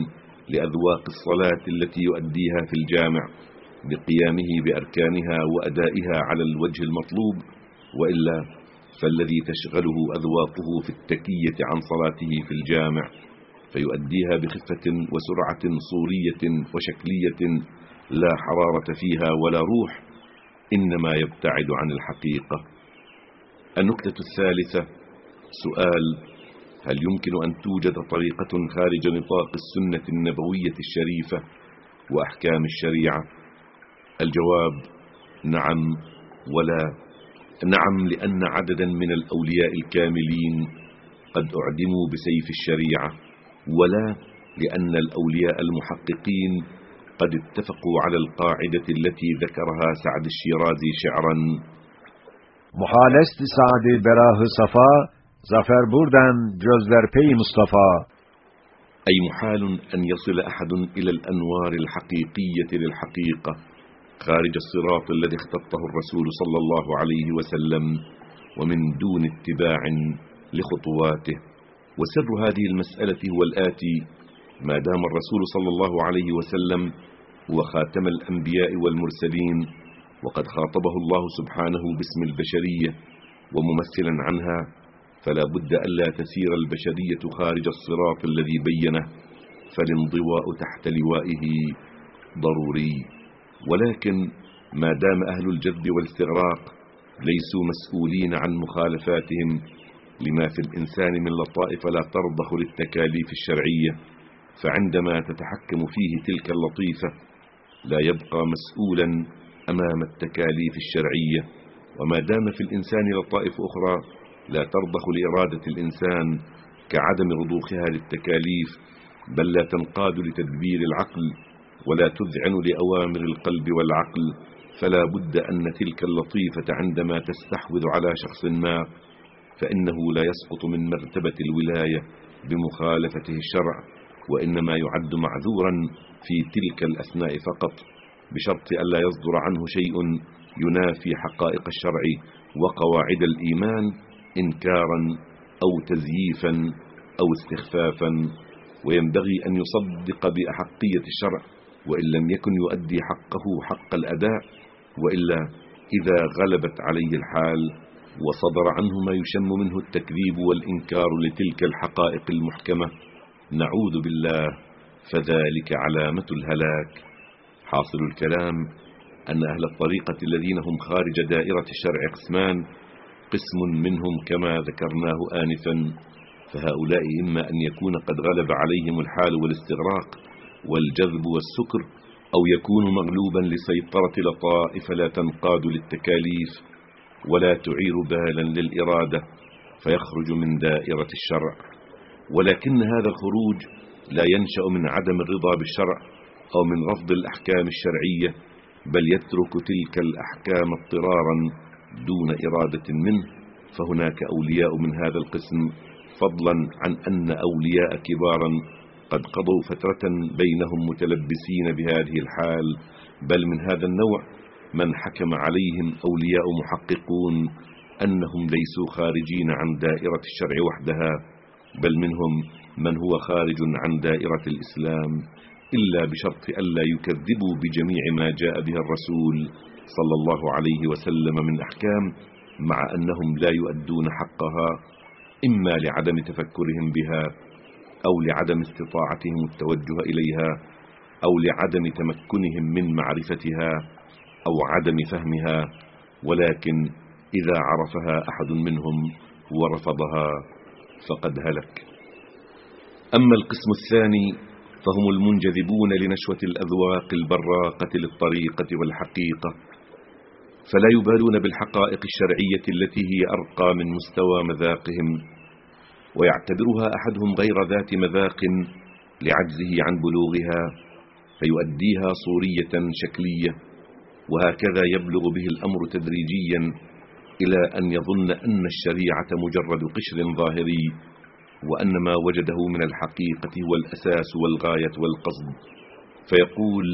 لأذواق الصلاة التي يؤديها في الجامع بقيامه بأركانها وأدائها على الوجه المطلوب وإلا فالذي تشغله أذواقه في التكية عن صلاته في الجامع فيؤديها بخفة وسرعة صورية وشكلية لا حرارة فيها ولا روح إنما يبتعد عن الحقيقة. النكتة الثالثة سؤال هل يمكن أن توجد طريقة خارج نطاق السنة النبوية الشريفة وأحكام الشريعة؟ الجواب نعم ولا. نعم لأن عددا من الأولياء الكاملين قد أعدموا بسيف الشريعة ولا لأن الأولياء المحققين قد اتفقوا على القاعدة التي ذكرها سعد الشيرازي شعرا صفا زفر بردن جز در پی مصطفى أي محال أن يصل أحد إلى الأنوار الحقيقية للحقيقة خارج الصراط الذي اختطه الرسول صلى الله عليه وسلم ومن دون اتباع لخطواته وسر هذه المسألة هو الآتي ما دام الرسول صلى الله عليه وسلم هو خاتم الأنبياء والمرسلين وقد خاطبه الله سبحانه باسم البشرية وممثلا عنها فلا بد ألا تسير البشرية خارج الصراط الذي بينه فالانضواء تحت لوائه ضروري. ولكن ما دام أهل الجذب والاستغراق ليسوا مسؤولين عن مخالفاتهم لما في الإنسان من لطائف لا ترضخ للتكاليف الشرعية فعندما تتحكم فيه تلك اللطيفة لا يبقى مسؤولا أمام التكاليف الشرعية. وما دام في الإنسان لطائف أخرى لا ترضخ لإرادة الإنسان كعدم رضوخها للتكاليف بل لا تنقاد لتدبير العقل ولا تذعن لأوامر القلب والعقل. فلا بد أن تلك اللطيفة عندما تستحوذ على شخص ما فإنه لا يسقط من مرتبة الولاية بمخالفته الشرع وإنما يعد معذورا في تلك الأثناء فقط. بشرط ألا يصدر عنه شيء ينافي حقائق الشرع وقواعد الإيمان إنكارا أو تزييفا أو استخفافا وينبغي أن يصدق بأحقية الشرع وإن لم يكن يؤدي حقه حق الأداء وإلا إذا غلبت عليه الحال وصدر عنه ما يشم منه التكذيب والإنكار لتلك الحقائق المحكمة. نعوذ بالله فذلك علامة الهلاك. حاصل الكلام أن أهل الطريقة الذين هم خارج دائرة الشرع قسمان قسم منهم كما ذكرناه آنفا فهؤلاء إما أن يكون قد غلب عليهم الحال والاستغراق والجذب والسكر أو يكون مغلوبا لسيطرة لطائف لا تنقاد للتكاليف ولا تعير بالا للإرادة فيخرج من دائرة الشرع. ولكن هذا الخروج لا ينشأ من عدم الرضا بالشرع أو من رفض الأحكام الشرعية بل يترك تلك الأحكام اضطرارا دون إرادة منه فهناك أولياء من هذا القسم. فضلا عن أن أولياء كبارا قد قضوا فترة بينهم متلبسين بهذه الحال. بل من هذا النوع من حكم عليهم أولياء محققون أنهم ليسوا خارجين عن دائرة الشرع وحدها بل منهم من هو خارج عن دائرة الإسلام. إلا بشرط ألا يكذبوا بجميع ما جاء به الرسول صلى الله عليه وسلم من أحكام مع أنهم لا يؤدون حقها إما لعدم تفكرهم بها أو لعدم استطاعتهم التوجه إليها أو لعدم تمكنهم من معرفتها أو عدم فهمها ولكن إذا عرفها أحد منهم ورفضها فقد هلك. أما القسم الثاني فهم المنجذبون لنشوة الأذواق البراقة للطريقة والحقيقة. فلا يبالون بالحقائق الشرعية التي هي أرقى من مستوى مذاقهم ويعتبرها أحدهم غير ذات مذاق لعجزه عن بلوغها فيؤديها صورية شكلية وهكذا يبلغ به الأمر تدريجيا إلى أن يظن أن الشريعة مجرد قشر ظاهري. وأن ما وجده من الحقيقة هو الأساس والغاية والقصد. فيقول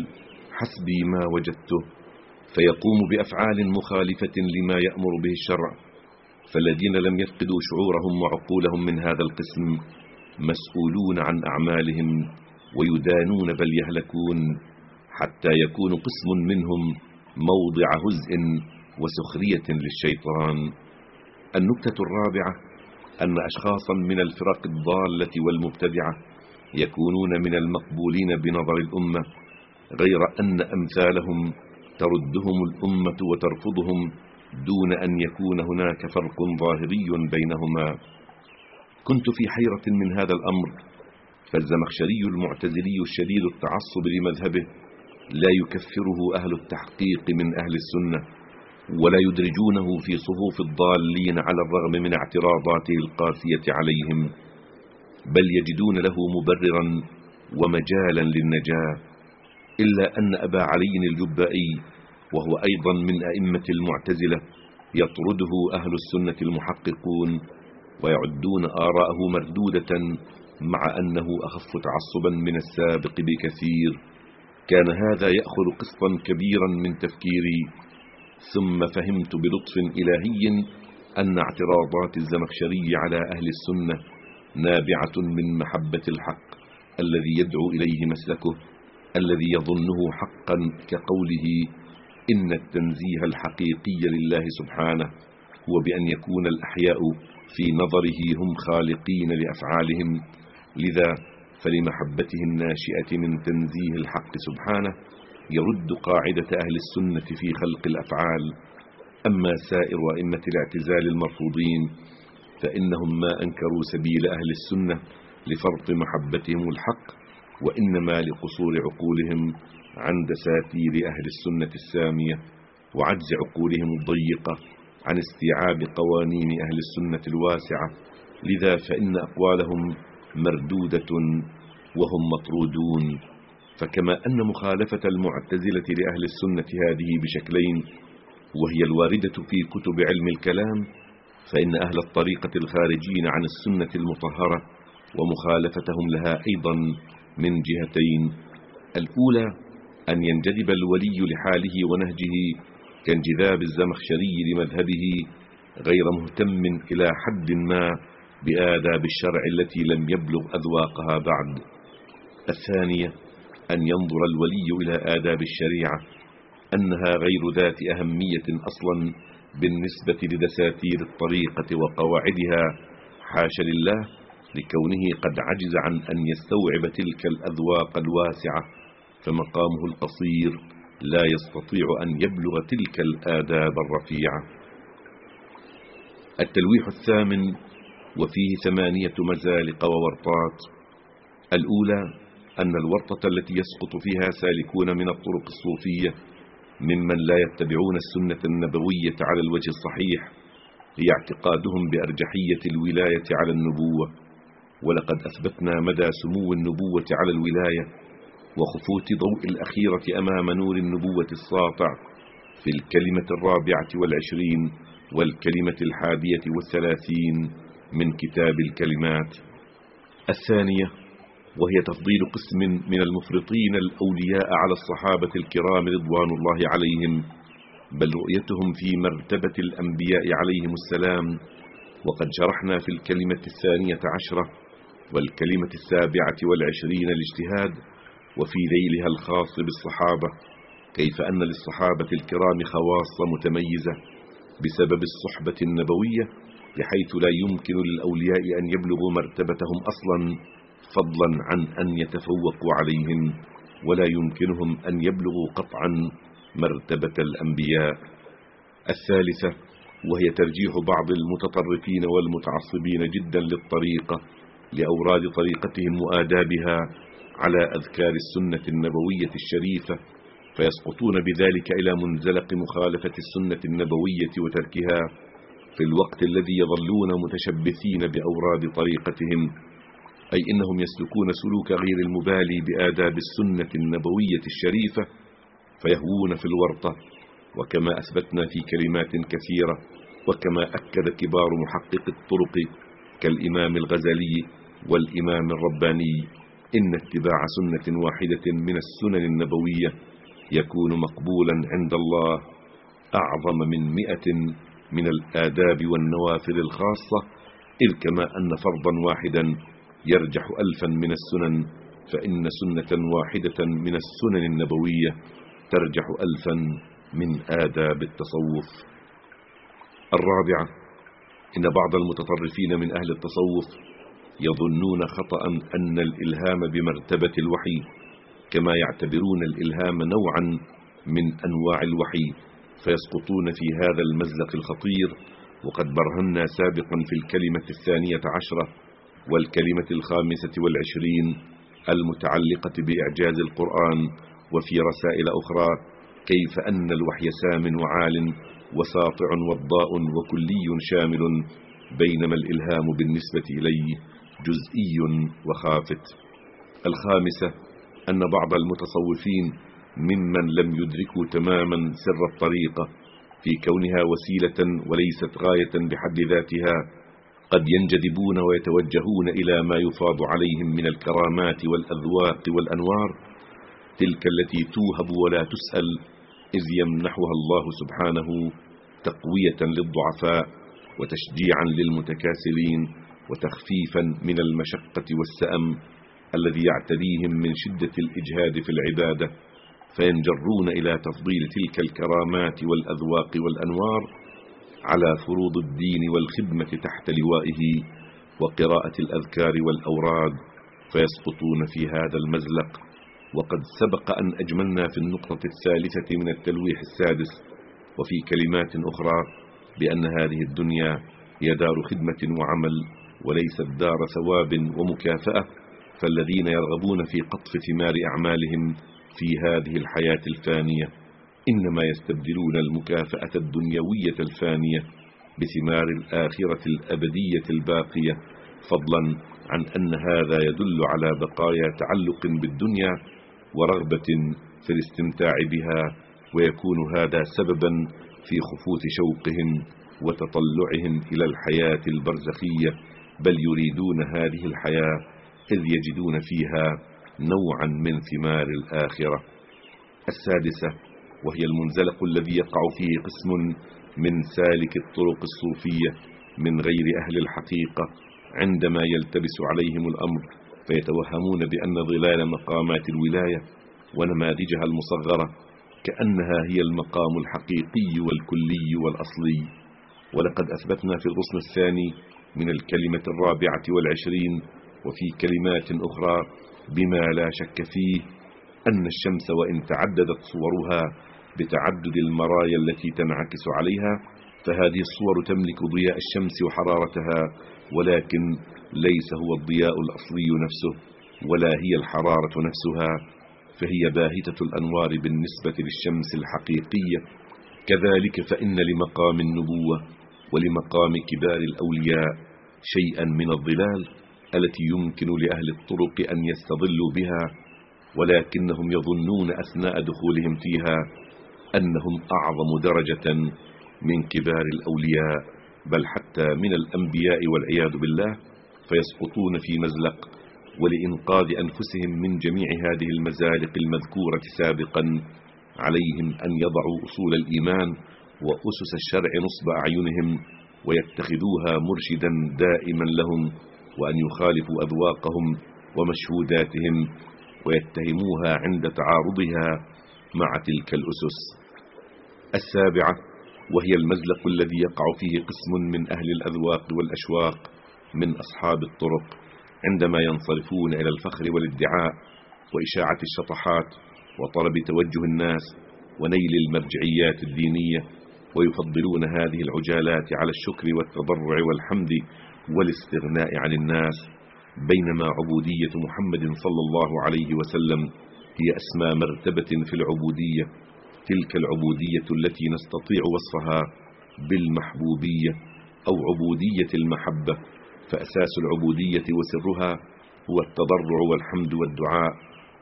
حسبي ما وجدته. فيقوم بأفعال مخالفة لما يأمر به الشرع. فالذين لم يفقدوا شعورهم وعقولهم من هذا القسم مسؤولون عن أعمالهم ويدانون بل يهلكون حتى يكون قسم منهم موضع هزء وسخرية للشيطان. النكتة الرابعة أن أشخاصا من الفرق الضالة والمبتدعة يكونون من المقبولين بنظر الأمة غير أن أمثالهم تردهم الأمة وترفضهم دون أن يكون هناك فرق ظاهري بينهما. كنت في حيرة من هذا الأمر فالزمخشري المعتزلي الشديد التعصب لمذهبه لا يكفره أهل التحقيق من أهل السنة. ولا يدرجونه في صفوف الضالين على الرغم من اعتراضاته القاسية عليهم بل يجدون له مبررا ومجالا للنجاة إلا أن أبا علي الجبائي وهو أيضا من أئمة المعتزلة يطرده أهل السنة المحققون ويعدون آراءه مردودة مع أنه أخف تعصبا من السابق بكثير. كان هذا يأخذ قسطا كبيرا من تفكيري ثم فهمت بلطف إلهي أن اعتراضات الزمخشري على أهل السنة نابعة من محبة الحق الذي يدعو إليه مسلكه الذي يظنه حقا كقوله إن التنزيه الحقيقي لله سبحانه هو بأن يكون الأحياء في نظره هم خالقين لأفعالهم لذا فلمحبته الناشئة من تنزيه الحق سبحانه يرد قاعدة أهل السنة في خلق الأفعال. أما سائر أئمة الاعتزال المرفوضين فإنهم ما أنكروا سبيل أهل السنة لفرط محبتهم الحق وإنما لقصور عقولهم عن دساتير أهل السنة السامية وعجز عقولهم الضيقة عن استيعاب قوانين أهل السنة الواسعة. لذا فإن أقوالهم مردودة وهم مطرودون. فكما أن مخالفة المعتزلة لأهل السنة هذه بشكلين وهي الواردة في كتب علم الكلام فإن أهل الطريقة الخارجين عن السنة المطهرة ومخالفتهم لها أيضا من جهتين. الأولى أن ينجذب الولي لحاله ونهجه كانجذاب الزمخشري لمذهبه غير مهتم إلى حد ما بآداب الشرع التي لم يبلغ أذواقها بعد. الثانية أن ينظر الولي إلى آداب الشريعة أنها غير ذات أهمية أصلا بالنسبة لدساتير الطريقة وقواعدها. حاش لله لكونه قد عجز عن أن يستوعب تلك الأذواق الواسعة فمقامه القصير لا يستطيع أن يبلغ تلك الآداب الرفيعة. التلويح الثامن وفيه ثمانية مزالق وورطات. الأولى أن الورطة التي يسقط فيها سالكون من الطرق الصوفية ممن لا يتبعون السنة النبوية على الوجه الصحيح هي اعتقادهم بأرجحية الولاية على النبوة. ولقد أثبتنا مدى سمو النبوة على الولاية وخفوت ضوء الأخيرة أمام نور النبوة الساطع في الكلمة الرابعة والعشرين والكلمة الحادية والثلاثين من كتاب الكلمات. الثانية وهي تفضيل قسم من المفرطين الأولياء على الصحابة الكرام رضوان الله عليهم بل رؤيتهم في مرتبة الأنبياء عليهم السلام. وقد شرحنا في الكلمة الثانية عشرة والكلمة السابعة والعشرين الاجتهاد وفي ذيلها الخاص بالصحابة كيف أن للصحابة الكرام خواص متميزة بسبب الصحبة النبوية بحيث لا يمكن للأولياء أن يبلغوا مرتبتهم أصلا. فضلا عن أن يتفوقوا عليهم ولا يمكنهم أن يبلغوا قطعا مرتبة الأنبياء. الثالثة وهي ترجيح بعض المتطرفين والمتعصبين جدا للطريقة لأوراد طريقتهم وآدابها على أذكار السنة النبوية الشريفة فيسقطون بذلك إلى منزلق مخالفة السنة النبوية وتركها في الوقت الذي يظلون متشبثين بأوراد طريقتهم. أي إنهم يسلكون سلوك غير المبالي بآداب السنة النبوية الشريفة فيهوون في الورطة وكما أثبتنا في كلمات كثيرة وكما أكد كبار محقق الطرق كالإمام الغزالي والإمام الرباني إن اتباع سنة واحدة من السنن النبوية يكون مقبولا عند الله أعظم من مئة من الآداب والنوافل الخاصة إذ كما أن فرضا واحدا يرجح ألفا من السنن فإن سنة واحدة من السنن النبوية ترجح ألفا من آداب التصوف. الرابعة إن بعض المتطرفين من أهل التصوف يظنون خطأ أن الإلهام بمرتبة الوحي كما يعتبرون الإلهام نوعا من أنواع الوحي فيسقطون في هذا المزلق الخطير وقد برهنا سابقا في الكلمة الثانية عشرة والكلمة الخامسة والعشرين المتعلقة بإعجاز القرآن وفي رسائل أخرى كيف أن الوحي سام وعال وساطع وضاء وكلي شامل بينما الإلهام بالنسبة إليه جزئي وخافت. الخامسة أن بعض المتصوفين ممن لم يدركوا تماما سر الطريقة في كونها وسيلة وليست غاية بحد ذاتها قد ينجذبون ويتوجهون إلى ما يفاض عليهم من الكرامات والأذواق والأنوار تلك التي توهب ولا تسأل إذ يمنحها الله سبحانه تقوية للضعفاء وتشجيعا للمتكاسلين وتخفيفا من المشقة والسأم الذي يعتريهم من شدة الإجهاد في العبادة فينجرون إلى تفضيل تلك الكرامات والأذواق والأنوار على فروض الدين والخدمة تحت لوائه وقراءة الأذكار والأوراد فيسقطون في هذا المزلق. وقد سبق أن أجملنا في النقطة الثالثة من التلويح السادس وفي كلمات أخرى بأن هذه الدنيا هي دار خدمة وعمل وليست دار ثواب ومكافأة. فالذين يرغبون في قطف ثمار أعمالهم في هذه الحياة الفانية إنما يستبدلون المكافأة الدنيوية الفانية بثمار الآخرة الأبدية الباقية فضلا عن أن هذا يدل على بقايا تعلق بالدنيا ورغبة في الاستمتاع بها ويكون هذا سببا في خفوت شوقهم وتطلعهم إلى الحياة البرزخية بل يريدون هذه الحياة إذ يجدون فيها نوعا من ثمار الآخرة. السادسة وهي المنزلق الذي يقع فيه قسم من سالك الطرق الصوفية من غير أهل الحقيقة عندما يلتبس عليهم الأمر فيتوهمون بأن ظلال مقامات الولاية ونماذجها المصغرة كأنها هي المقام الحقيقي والكلي والأصلي. ولقد أثبتنا في الغصن الثاني من الكلمة الرابعة والعشرين وفي كلمات أخرى بما لا شك فيه أن الشمس وإن تعددت صورها بتعدد المرايا التي تنعكس عليها فهذه الصور تملك ضياء الشمس وحرارتها ولكن ليس هو الضياء الأصلي نفسه ولا هي الحرارة نفسها فهي باهتة الأنوار بالنسبة للشمس الحقيقية. كذلك فإن لمقام النبوة ولمقام كبار الأولياء شيئا من الظلال التي يمكن لأهل الطرق أن يستظلوا بها ولكنهم يظنون أثناء دخولهم فيها أنهم أعظم درجة من كبار الأولياء بل حتى من الأنبياء والعياذ بالله فيسقطون في مزلق ولإنقاذ أنفسهم من جميع هذه المزالق المذكورة سابقا عليهم أن يضعوا أصول الإيمان وأسس الشرع نصب أعينهم ويتخذوها مرشدا دائما لهم وأن يخالفوا أذواقهم ومشهوداتهم ويتهموها عند تعارضها مع تلك الأسس. السابعة وهي المزلق الذي يقع فيه قسم من أهل الأذواق والأشواق من أصحاب الطرق عندما ينصرفون إلى الفخر والادعاء وإشاعة الشطحات وطلب توجه الناس ونيل المرجعيات الدينية ويفضلون هذه العجالات على الشكر والتضرع والحمد والاستغناء عن الناس بينما عبودية محمد صلى الله عليه وسلم هي أسمى مرتبة في العبودية تلك العبودية التي نستطيع وصفها بالمحبوبية أو عبودية المحبة فأساس العبودية وسرها هو التضرع والحمد والدعاء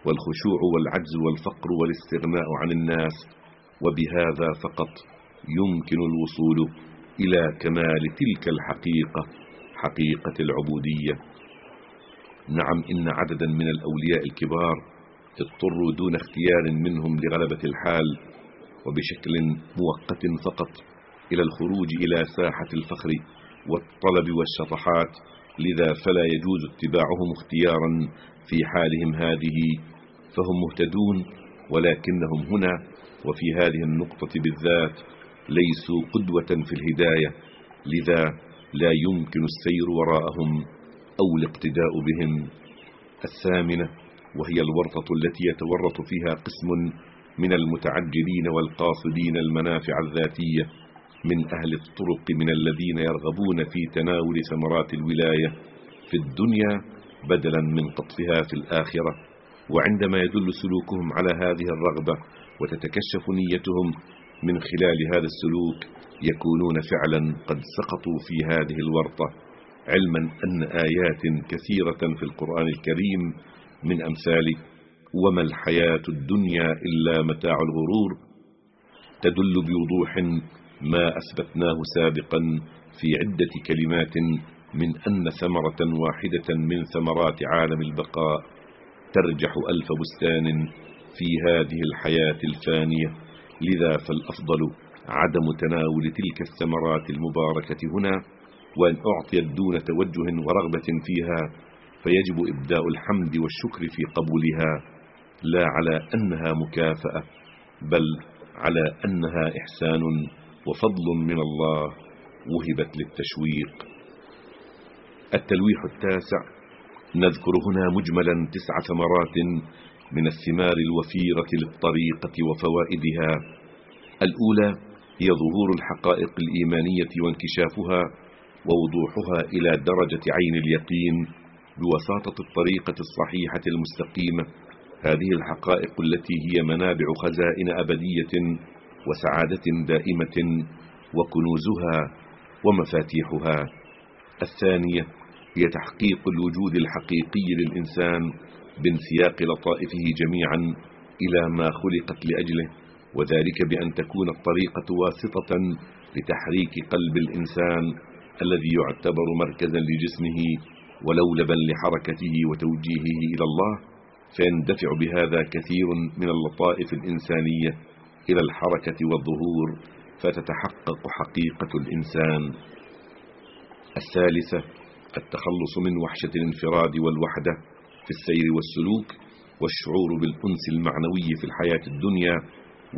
والخشوع والعجز والفقر والاستغناء عن الناس وبهذا فقط يمكن الوصول إلى كمال تلك الحقيقة حقيقة العبودية. نعم إن عددا من الأولياء الكبار اضطروا دون اختيار منهم لغلبة الحال وبشكل مؤقت فقط إلى الخروج إلى ساحة الفخر والطلب والشطحات لذا فلا يجوز اتباعهم اختيارا في حالهم هذه فهم مهتدون ولكنهم هنا وفي هذه النقطة بالذات ليسوا قدوة في الهداية لذا لا يمكن السير وراءهم أو الاقتداء بهم. الثامنة وهي الورطة التي يتورط فيها قسم من المتعجلين والقاصدين المنافع الذاتية من أهل الطرق من الذين يرغبون في تناول ثمرات الولاية في الدنيا بدلا من قطفها في الآخرة. وعندما يدل سلوكهم على هذه الرغبة وتتكشف نيتهم من خلال هذا السلوك يكونون فعلا قد سقطوا في هذه الورطة علما أن آيات كثيرة في القرآن الكريم من أمثال وما الحياة الدنيا إلا متاع الغرور تدل بوضوح ما أثبتناه سابقا في عدة كلمات من أن ثمرة واحدة من ثمرات عالم البقاء ترجح ألف بستان في هذه الحياة الفانية لذا فالأفضل عدم تناول تلك الثمرات المباركة هنا وأن أعطيت دون توجه ورغبة فيها فيجب إبداء الحمد والشكر في قبولها لا على أنها مكافأة بل على أنها إحسان وفضل من الله وهبت للتشويق. التلويح التاسع نذكر هنا مجملا تسع ثمرات من الثمار الوفيرة للطريقة وفوائدها. الأولى هي ظهور الحقائق الإيمانية وانكشافها ووضوحها إلى درجة عين اليقين. بوساطة الطريقة الصحيحة المستقيمة. هذه الحقائق التي هي منابع خزائن أبدية وسعادة دائمة وكنوزها ومفاتيحها. الثانية هي تحقيق الوجود الحقيقي للإنسان بانسياق لطائفه جميعا إلى ما خلقت لأجله وذلك بأن تكون الطريقة واسطة لتحريك قلب الإنسان الذي يعتبر مركزا لجسمه ولولبا لحركته وتوجيهه إلى الله فيندفع بهذا كثير من اللطائف الإنسانية إلى الحركة والظهور فتتحقق حقيقة الإنسان. الثالثة التخلص من وحشة الانفراد والوحدة في السير والسلوك والشعور بالأنس المعنوي في الحياة الدنيا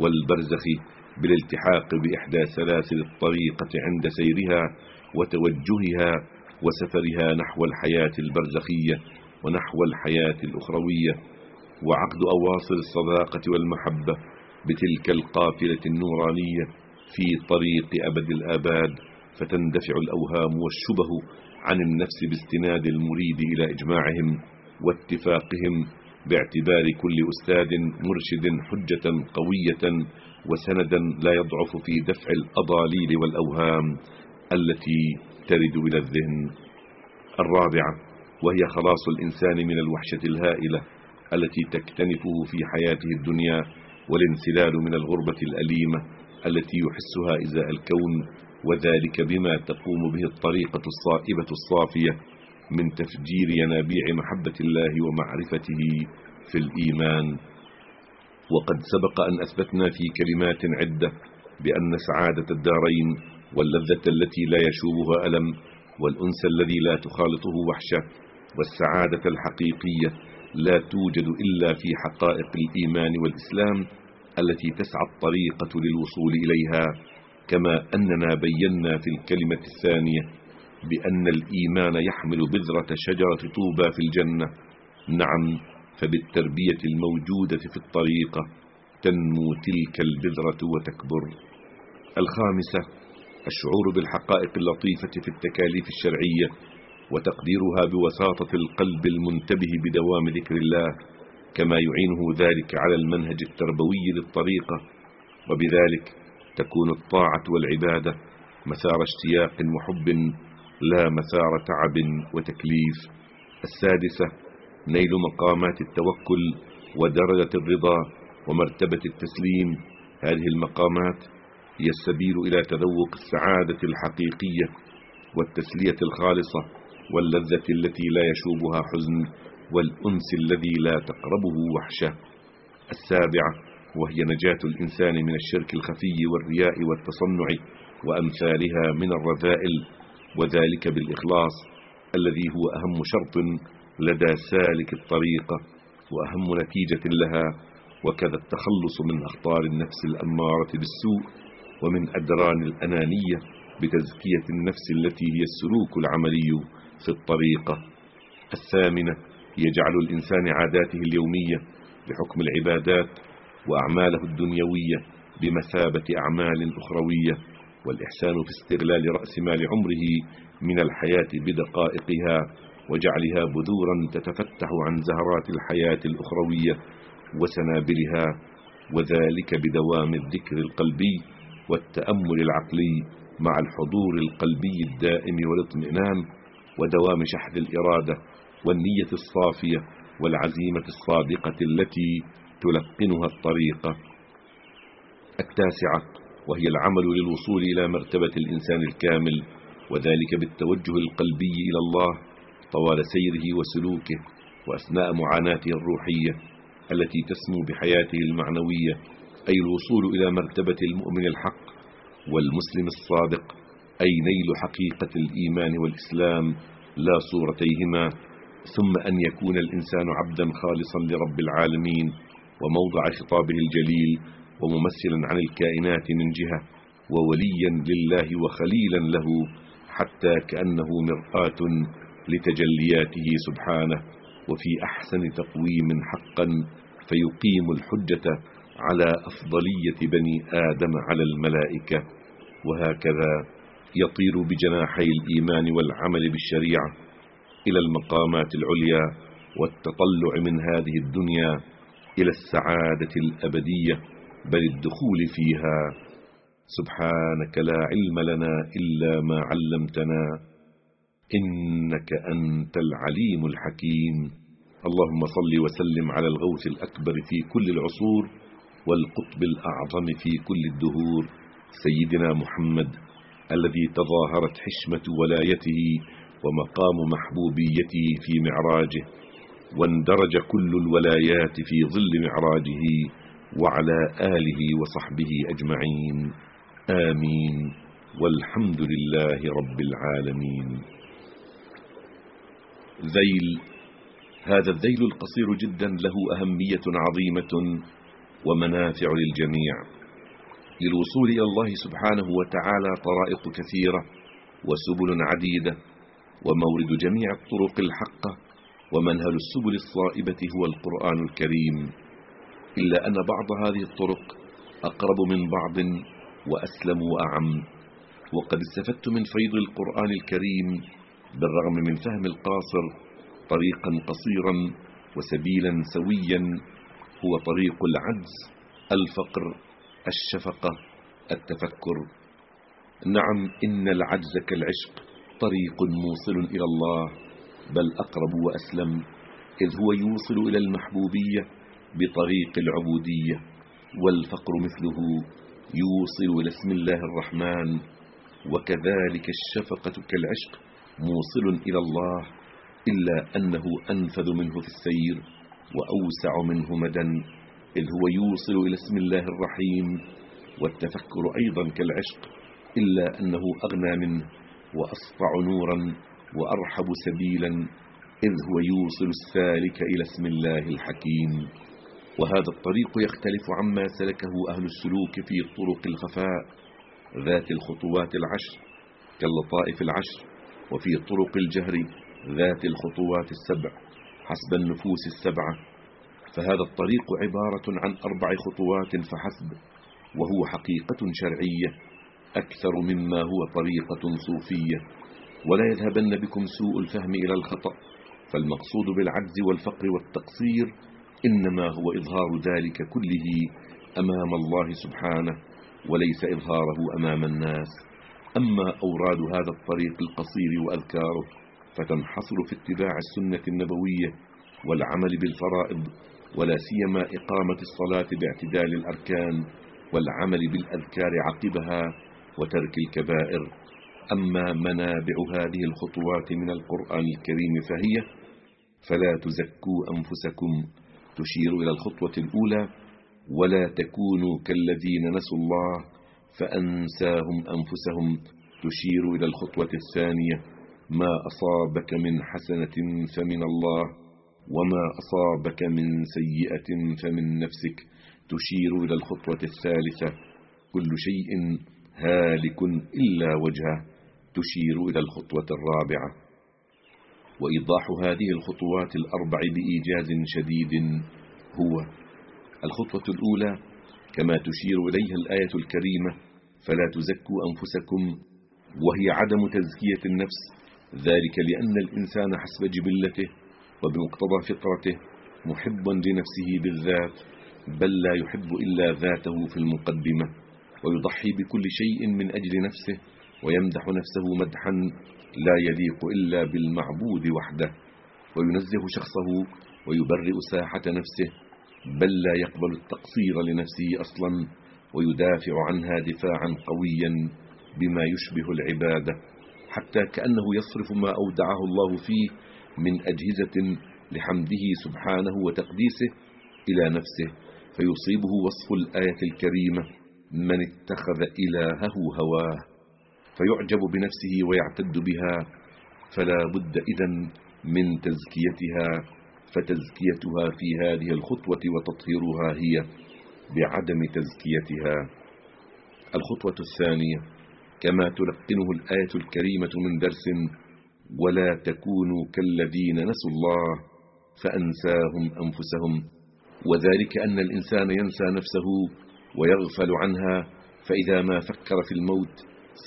والبرزخ بالالتحاق بإحدى سلاسل الطريقة عند سيرها وتوجهها وسفرها نحو الحياة البرزخية ونحو الحياة الأخروية وعقد أواصر الصداقة والمحبة بتلك القافلة النورانية في طريق أبد الآباد فتندفع الأوهام والشبه عن النفس باستناد المريد إلى إجماعهم واتفاقهم باعتبار كل أستاذ مرشد حجة قوية وسندا لا يضعف في دفع الأضاليل والأوهام التي ترد إلى الذهن الرابعة وهي خلاص الإنسان من الوحشة الهائلة التي تكتنفه في حياته الدنيا والانسلال من الغربة الأليمة التي يحسها إزاء الكون وذلك بما تقوم به الطريقة الصائبة الصافية من تفجير ينابيع محبة الله ومعرفته في الإيمان. وقد سبق أن أثبتنا في كلمات عدة بأن سعادة الدارين واللذة التي لا يشوبها ألم والأنس الذي لا تخالطه وحشة والسعادة الحقيقية لا توجد إلا في حقائق الإيمان والإسلام التي تسعى الطريقة للوصول إليها كما أننا بينا في الكلمة الثانية بأن الإيمان يحمل بذرة شجرة طوبى في الجنة. نعم فبالتربية الموجودة في الطريقة تنمو تلك البذرة وتكبر. الخامسة الشعور بالحقائق اللطيفة في التكاليف الشرعية وتقديرها بوساطة القلب المنتبه بدوام ذكر الله كما يعينه ذلك على المنهج التربوي للطريقة. وبذلك تكون الطاعة والعبادة مسار اشتياق وحب لا مسار تعب وتكليف. السادسة نيل مقامات التوكل ودرجة الرضا ومرتبة التسليم. هذه المقامات هي السبيل إلى تذوق السعادة الحقيقية والتسلية الخالصة واللذة التي لا يشوبها حزن والأنس الذي لا تقربه وحشة. السابعة وهي نجاة الإنسان من الشرك الخفي والرياء والتصنع وأمثالها من الرذائل وذلك بالإخلاص الذي هو أهم شرط لدى سالك الطريقة وأهم نتيجة لها وكذا التخلص من أخطار النفس الأمارة بالسوء ومن أدران الأنانية بتزكية النفس التي هي السلوك العملي في الطريقة. الثامنة هي جعل الإنسان عاداته اليومية بحكم العبادات وأعماله الدنيوية بمثابة أعمال أخروية والإحسان في استغلال رأس مال عمره من الحياة بدقائقها وجعلها بذورا تتفتح عن زهرات الحياة الأخروية وسنابلها وذلك بدوام الذكر القلبي والتأمل العقلي مع الحضور القلبي الدائم والاطمئنان ودوام شحذ الإرادة والنية الصافية والعزيمة الصادقة التي تلقنها الطريقة التاسعة وهي العمل للوصول إلى مرتبة الإنسان الكامل وذلك بالتوجه القلبي إلى الله طوال سيره وسلوكه وأثناء معاناته الروحية التي تسمو بحياته المعنوية. أي الوصول إلى مرتبة المؤمن الحق والمسلم الصادق أي نيل حقيقة الإيمان والإسلام لا صورتيهما ثم أن يكون الإنسان عبدا خالصا لرب العالمين وموضع خطابه الجليل وممثلا عن الكائنات من جهة ووليا لله وخليلا له حتى كأنه مرآة لتجلياته سبحانه وفي أحسن تقويم حقا فيقيم الحجة على أفضلية بني آدم على الملائكة وهكذا يطير بجناحي الإيمان والعمل بالشريعة إلى المقامات العليا والتطلع من هذه الدنيا إلى السعادة الأبدية بل الدخول فيها. سبحانك لا علم لنا إلا ما علمتنا إنك أنت العليم الحكيم. اللهم صل وسلم على الغوث الأكبر في كل العصور والقطب الأعظم في كل الدهور سيدنا محمد الذي تظاهرت حشمة ولايته ومقام محبوبيته في معراجه واندرج كل الولايات في ظل معراجه وعلى آله وصحبه أجمعين. آمين. والحمد لله رب العالمين. ذيل هذا الذيل القصير جدا له أهمية عظيمة ومنافع للجميع. للوصول إلى الله سبحانه وتعالى طرائق كثيرة وسبل عديدة ومورد جميع الطرق الحقة ومنهل السبل الصائبة هو القرآن الكريم. إلا أن بعض هذه الطرق أقرب من بعض وأسلم وأعم. وقد استفدت من فيض القرآن الكريم بالرغم من فهم القاصر طريقا قصيرا وسبيلا سويا هو طريق العجز الفقر الشفقة التفكر. نعم إن العجز كالعشق طريق موصل إلى الله بل أقرب وأسلم إذ هو يوصل إلى المحبوبية بطريق العبودية. والفقر مثله يوصل إلى اسم الله الرحمن. وكذلك الشفقة كالعشق موصل إلى الله إلا أنه أنفذ منه في السير. وأوسع منه مدى إذ هو يوصل إلى اسم الله الرحيم. والتفكر أيضا كالعشق إلا أنه أغنى منه وأسطع نورا وأرحب سبيلا إذ هو يوصل السالك إلى اسم الله الحكيم. وهذا الطريق يختلف عما سلكه أهل السلوك في طرق الخفاء ذات الخطوات العشر كاللطائف العشر وفي طرق الجهر ذات الخطوات السبع. حسب النفوس السبعة فهذا الطريق عبارة عن أربع خطوات فحسب وهو حقيقة شرعية أكثر مما هو طريقة صوفية. ولا يذهبن بكم سوء الفهم إلى الخطأ فالمقصود بالعجز والفقر والتقصير إنما هو إظهار ذلك كله أمام الله سبحانه وليس إظهاره أمام الناس. أما أوراد هذا الطريق القصير وأذكاره فتنحصر في اتباع السنة النبوية والعمل بالفرائض ولا سيما إقامة الصلاة باعتدال الأركان والعمل بالأذكار عقبها وترك الكبائر. أما منابع هذه الخطوات من القرآن الكريم فهي فلا تزكوا أنفسكم تشير إلى الخطوة الأولى ولا تكونوا كالذين نسوا الله فأنساهم أنفسهم تشير إلى الخطوة الثانية. ما أصابك من حسنة فمن الله وما أصابك من سيئة فمن نفسك. تشير إلى الخطوة الثالثة كل شيء هالك إلا وجهه. تشير إلى الخطوة الرابعة. وإيضاح هذه الخطوات الأربع بإيجاز شديد هو الخطوة الأولى كما تشير إليها الآية الكريمة فلا تزكوا أنفسكم وهي عدم تزكية النفس. ذلك لأن الإنسان حسب جبلته وبمقتضى فطرته محب لنفسه بالذات بل لا يحب إلا ذاته في المقدمة ويضحي بكل شيء من أجل نفسه ويمدح نفسه مدحا لا يليق إلا بالمعبود وحده وينزه شخصه ويبرئ ساحة نفسه بل لا يقبل التقصير لنفسه أصلا ويدافع عنها دفاعا قويا بما يشبه العبادة. حتى كأنه يصرف ما أودعه الله فيه من أجهزة لحمده سبحانه وتقديسه إلى نفسه فيصيبه وصف الآية الكريمة من اتخذ إلهه هواه فيعجب بنفسه ويعتد بها فلا بد إذن من تزكيتها فتزكيتها في هذه الخطوة وتطهيرها هي بعدم تزكيتها. الخطوة الثانية كما تلقنه الآية الكريمة من درس ولا تكونوا كالذين نسوا الله فأنساهم أنفسهم. وذلك أن الإنسان ينسى نفسه ويغفل عنها فإذا ما فكر في الموت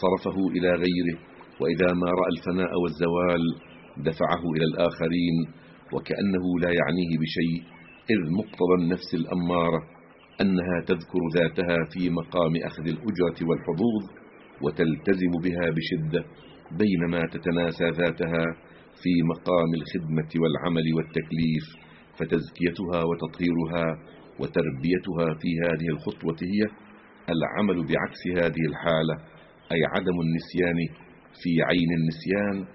صرفه إلى غيره وإذا ما رأى الفناء والزوال دفعه إلى الآخرين وكأنه لا يعنيه بشيء إذ مقتضى النفس الأمارة أنها تذكر ذاتها في مقام أخذ الأجرة والحظوظ. وتلتزم بها بشدة بينما تتناسى ذاتها في مقام الخدمة والعمل والتكليف فتزكيتها وتطهيرها وتربيتها في هذه الخطوة هي العمل بعكس هذه الحالة أي عدم النسيان في عين النسيان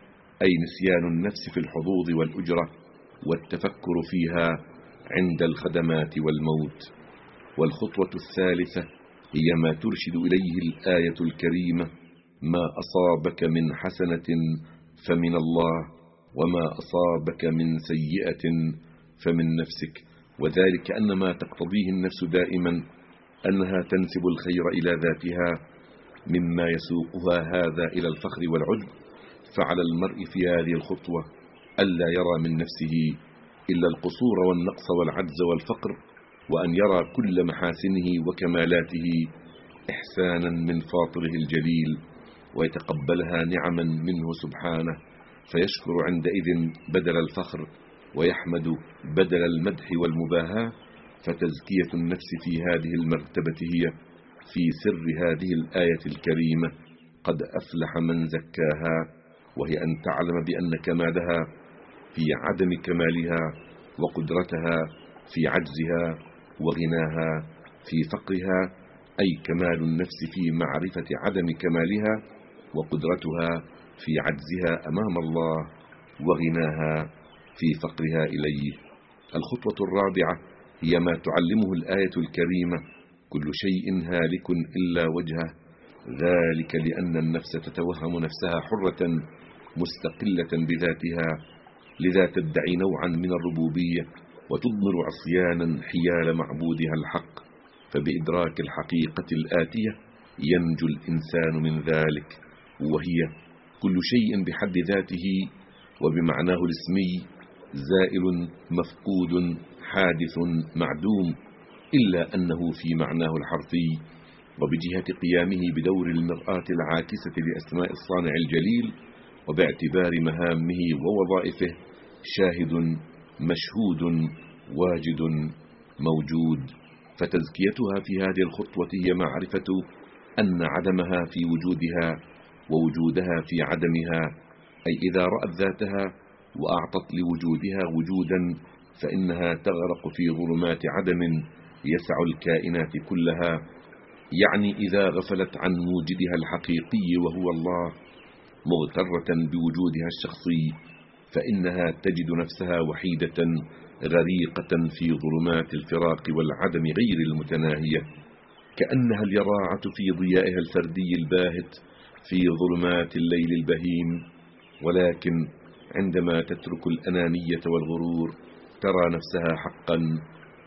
أي نسيان النفس في الحظوظ والأجرة والتفكر فيها عند الخدمات والموت. والخطوة الثالثة هي ما ترشد إليه الآية الكريمة ما أصابك من حسنة فمن الله وما أصابك من سيئة فمن نفسك. وذلك أن ما تقتضيه النفس دائما أنها تنسب الخير إلى ذاتها مما يسوقها هذا إلى الفخر والعجب. فعلى المرء في هذه الخطوة ألا يرى من نفسه إلا القصور والنقص والعجز والفقر. وأن يرى كل محاسنه وكمالاته إحسانا من فاطره الجليل ويتقبلها نعما منه سبحانه فيشكر عندئذ بدل الفخر ويحمد بدل المدح والمباهاة فتزكية النفس في هذه المرتبة هي في سر هذه الآية الكريمة قد أفلح من زكاها وهي أن تعلم بأن كمالها في عدم كمالها وقدرتها في عجزها وغناها في فقرها أي كمال النفس في معرفة عدم كمالها وقدرتها في عجزها أمام الله وغناها في فقرها إليه. الخطوة الرابعة هي ما تعلمه الآية الكريمة كل شيء هالك إلا وجهه. ذلك لأن النفس تتوهم نفسها حرة مستقلة بذاتها لذا تدعي نوعا من الربوبية وتضمر عصيانا حيال معبودها الحق فبإدراك الحقيقة الآتية ينجو الإنسان من ذلك وهي كل شيء بحد ذاته وبمعناه الاسمي زائل مفقود حادث معدوم إلا أنه في معناه الحرفي وبجهة قيامه بدور المرآة العاكسة لأسماء الصانع الجليل وباعتبار مهامه ووظائفه شاهد مشهود واجد موجود فتزكيتها في هذه الخطوة هي معرفة أن عدمها في وجودها ووجودها في عدمها أي إذا رأت ذاتها وأعطت لوجودها وجودا فإنها تغرق في ظلمات عدم يسع الكائنات كلها يعني إذا غفلت عن موجدها الحقيقي وهو الله مغترة بوجودها الشخصي. فإنها تجد نفسها وحيدة غريقة في ظلمات الفراق والعدم غير المتناهية كأنها اليراعة في ضيائها الفردي الباهت في ظلمات الليل البهيم. ولكن عندما تترك الأنانية والغرور ترى نفسها حقا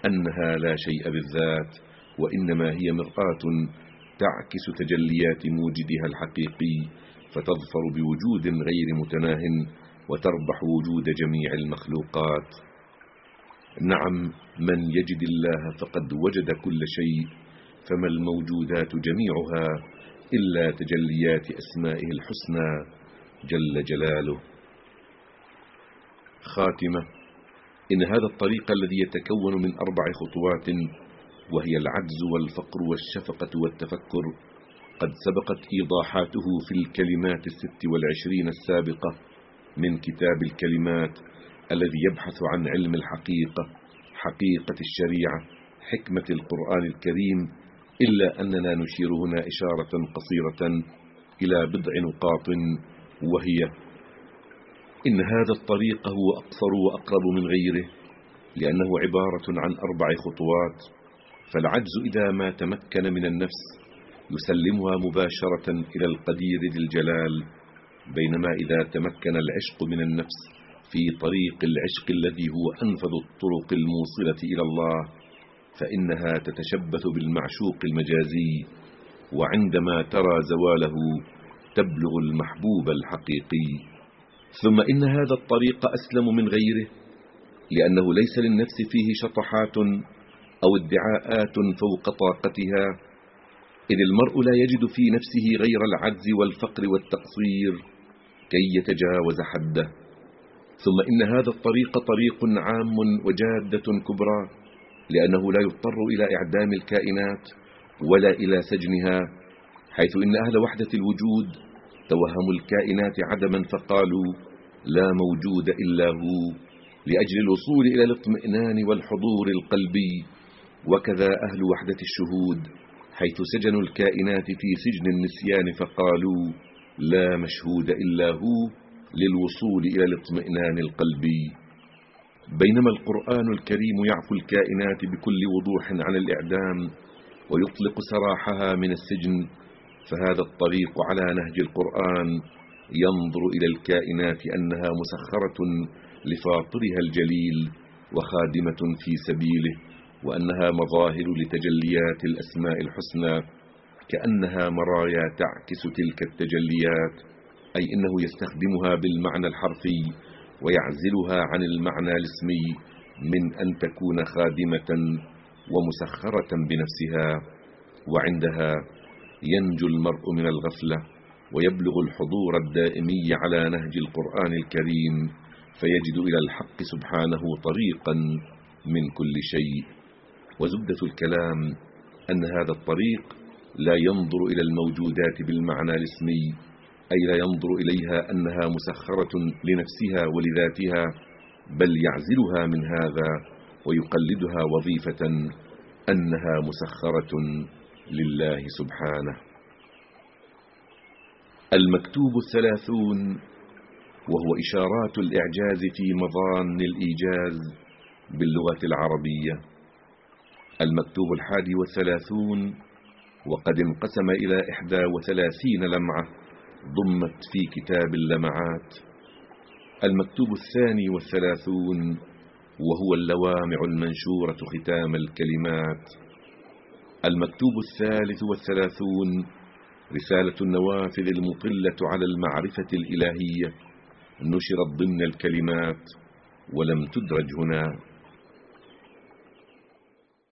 أنها لا شيء بالذات وإنما هي مرآة تعكس تجليات موجدها الحقيقي فتظفر بوجود غير متناه وتربح وجود جميع المخلوقات. نعم من يجد الله فقد وجد كل شيء فما الموجودات جميعها إلا تجليات أسمائه الحسنى جل جلاله. خاتمة. إن هذا الطريق الذي يتكون من أربع خطوات وهي العجز والفقر والشفقة والتفكر قد سبقت إيضاحاته في الكلمات الست والعشرين السابقة. من كتاب الكلمات الذي يبحث عن علم الحقيقة حقيقة الشريعة حكمة القرآن الكريم إلا أننا نشير هنا إشارة قصيرة إلى بضع نقاط وهي إن هذا الطريق هو أقصر وأقرب من غيره لأنه عبارة عن أربع خطوات فالعجز إذا ما تمكن من النفس يسلمها مباشرة إلى القدير ذي الجلال بينما إذا تمكن العشق من النفس في طريق العشق الذي هو أنفذ الطرق الموصلة إلى الله فإنها تتشبث بالمعشوق المجازي وعندما ترى زواله تبلغ المحبوب الحقيقي. ثم إن هذا الطريق أسلم من غيره لأنه ليس للنفس فيه شطحات أو ادعاءات فوق طاقتها إذ المرء لا يجد في نفسه غير العجز والفقر والتقصير. كي يتجاوز حده. ثم إن هذا الطريق طريق عام وجادة كبرى لأنه لا يضطر إلى إعدام الكائنات ولا إلى سجنها حيث إن أهل وحدة الوجود توهموا الكائنات عدما فقالوا لا موجود إلا هو لأجل الوصول إلى الاطمئنان والحضور القلبي. وكذا أهل وحدة الشهود حيث سجنوا الكائنات في سجن النسيان فقالوا لا مشهود إلا هو للوصول إلى الاطمئنان القلبي. بينما القرآن الكريم يعفو الكائنات بكل وضوح عن الإعدام ويطلق سراحها من السجن فهذا الطريق على نهج القرآن ينظر إلى الكائنات أنها مسخرة لفاطرها الجليل وخادمة في سبيله وأنها مظاهر لتجليات الأسماء الحسنى. كأنها مرايا تعكس تلك التجليات أي إنه يستخدمها بالمعنى الحرفي ويعزلها عن المعنى الاسمي من أن تكون خادمة ومسخرة بنفسها وعندها ينجو المرء من الغفلة ويبلغ الحضور الدائمي على نهج القرآن الكريم فيجد إلى الحق سبحانه طريقا من كل شيء. وزبدة الكلام أن هذا الطريق لا ينظر إلى الموجودات بالمعنى الاسمي أي لا ينظر إليها أنها مسخرة لنفسها ولذاتها بل يعزلها من هذا ويقلدها وظيفة أنها مسخرة لله سبحانه. المكتوب الثلاثون وهو إشارات الإعجاز في مظان الإيجاز باللغة العربية. المكتوب الحادي والثلاثون وقد انقسم إلى إحدى وثلاثين لمعة ضمت في كتاب اللمعات. المكتوب الثاني والثلاثون وهو اللوامع المنشورة ختام الكلمات. المكتوب الثالث والثلاثون رسالة النوافذ المطلة على المعرفة الإلهية. نشرت ضمن الكلمات ولم تدرج هنا.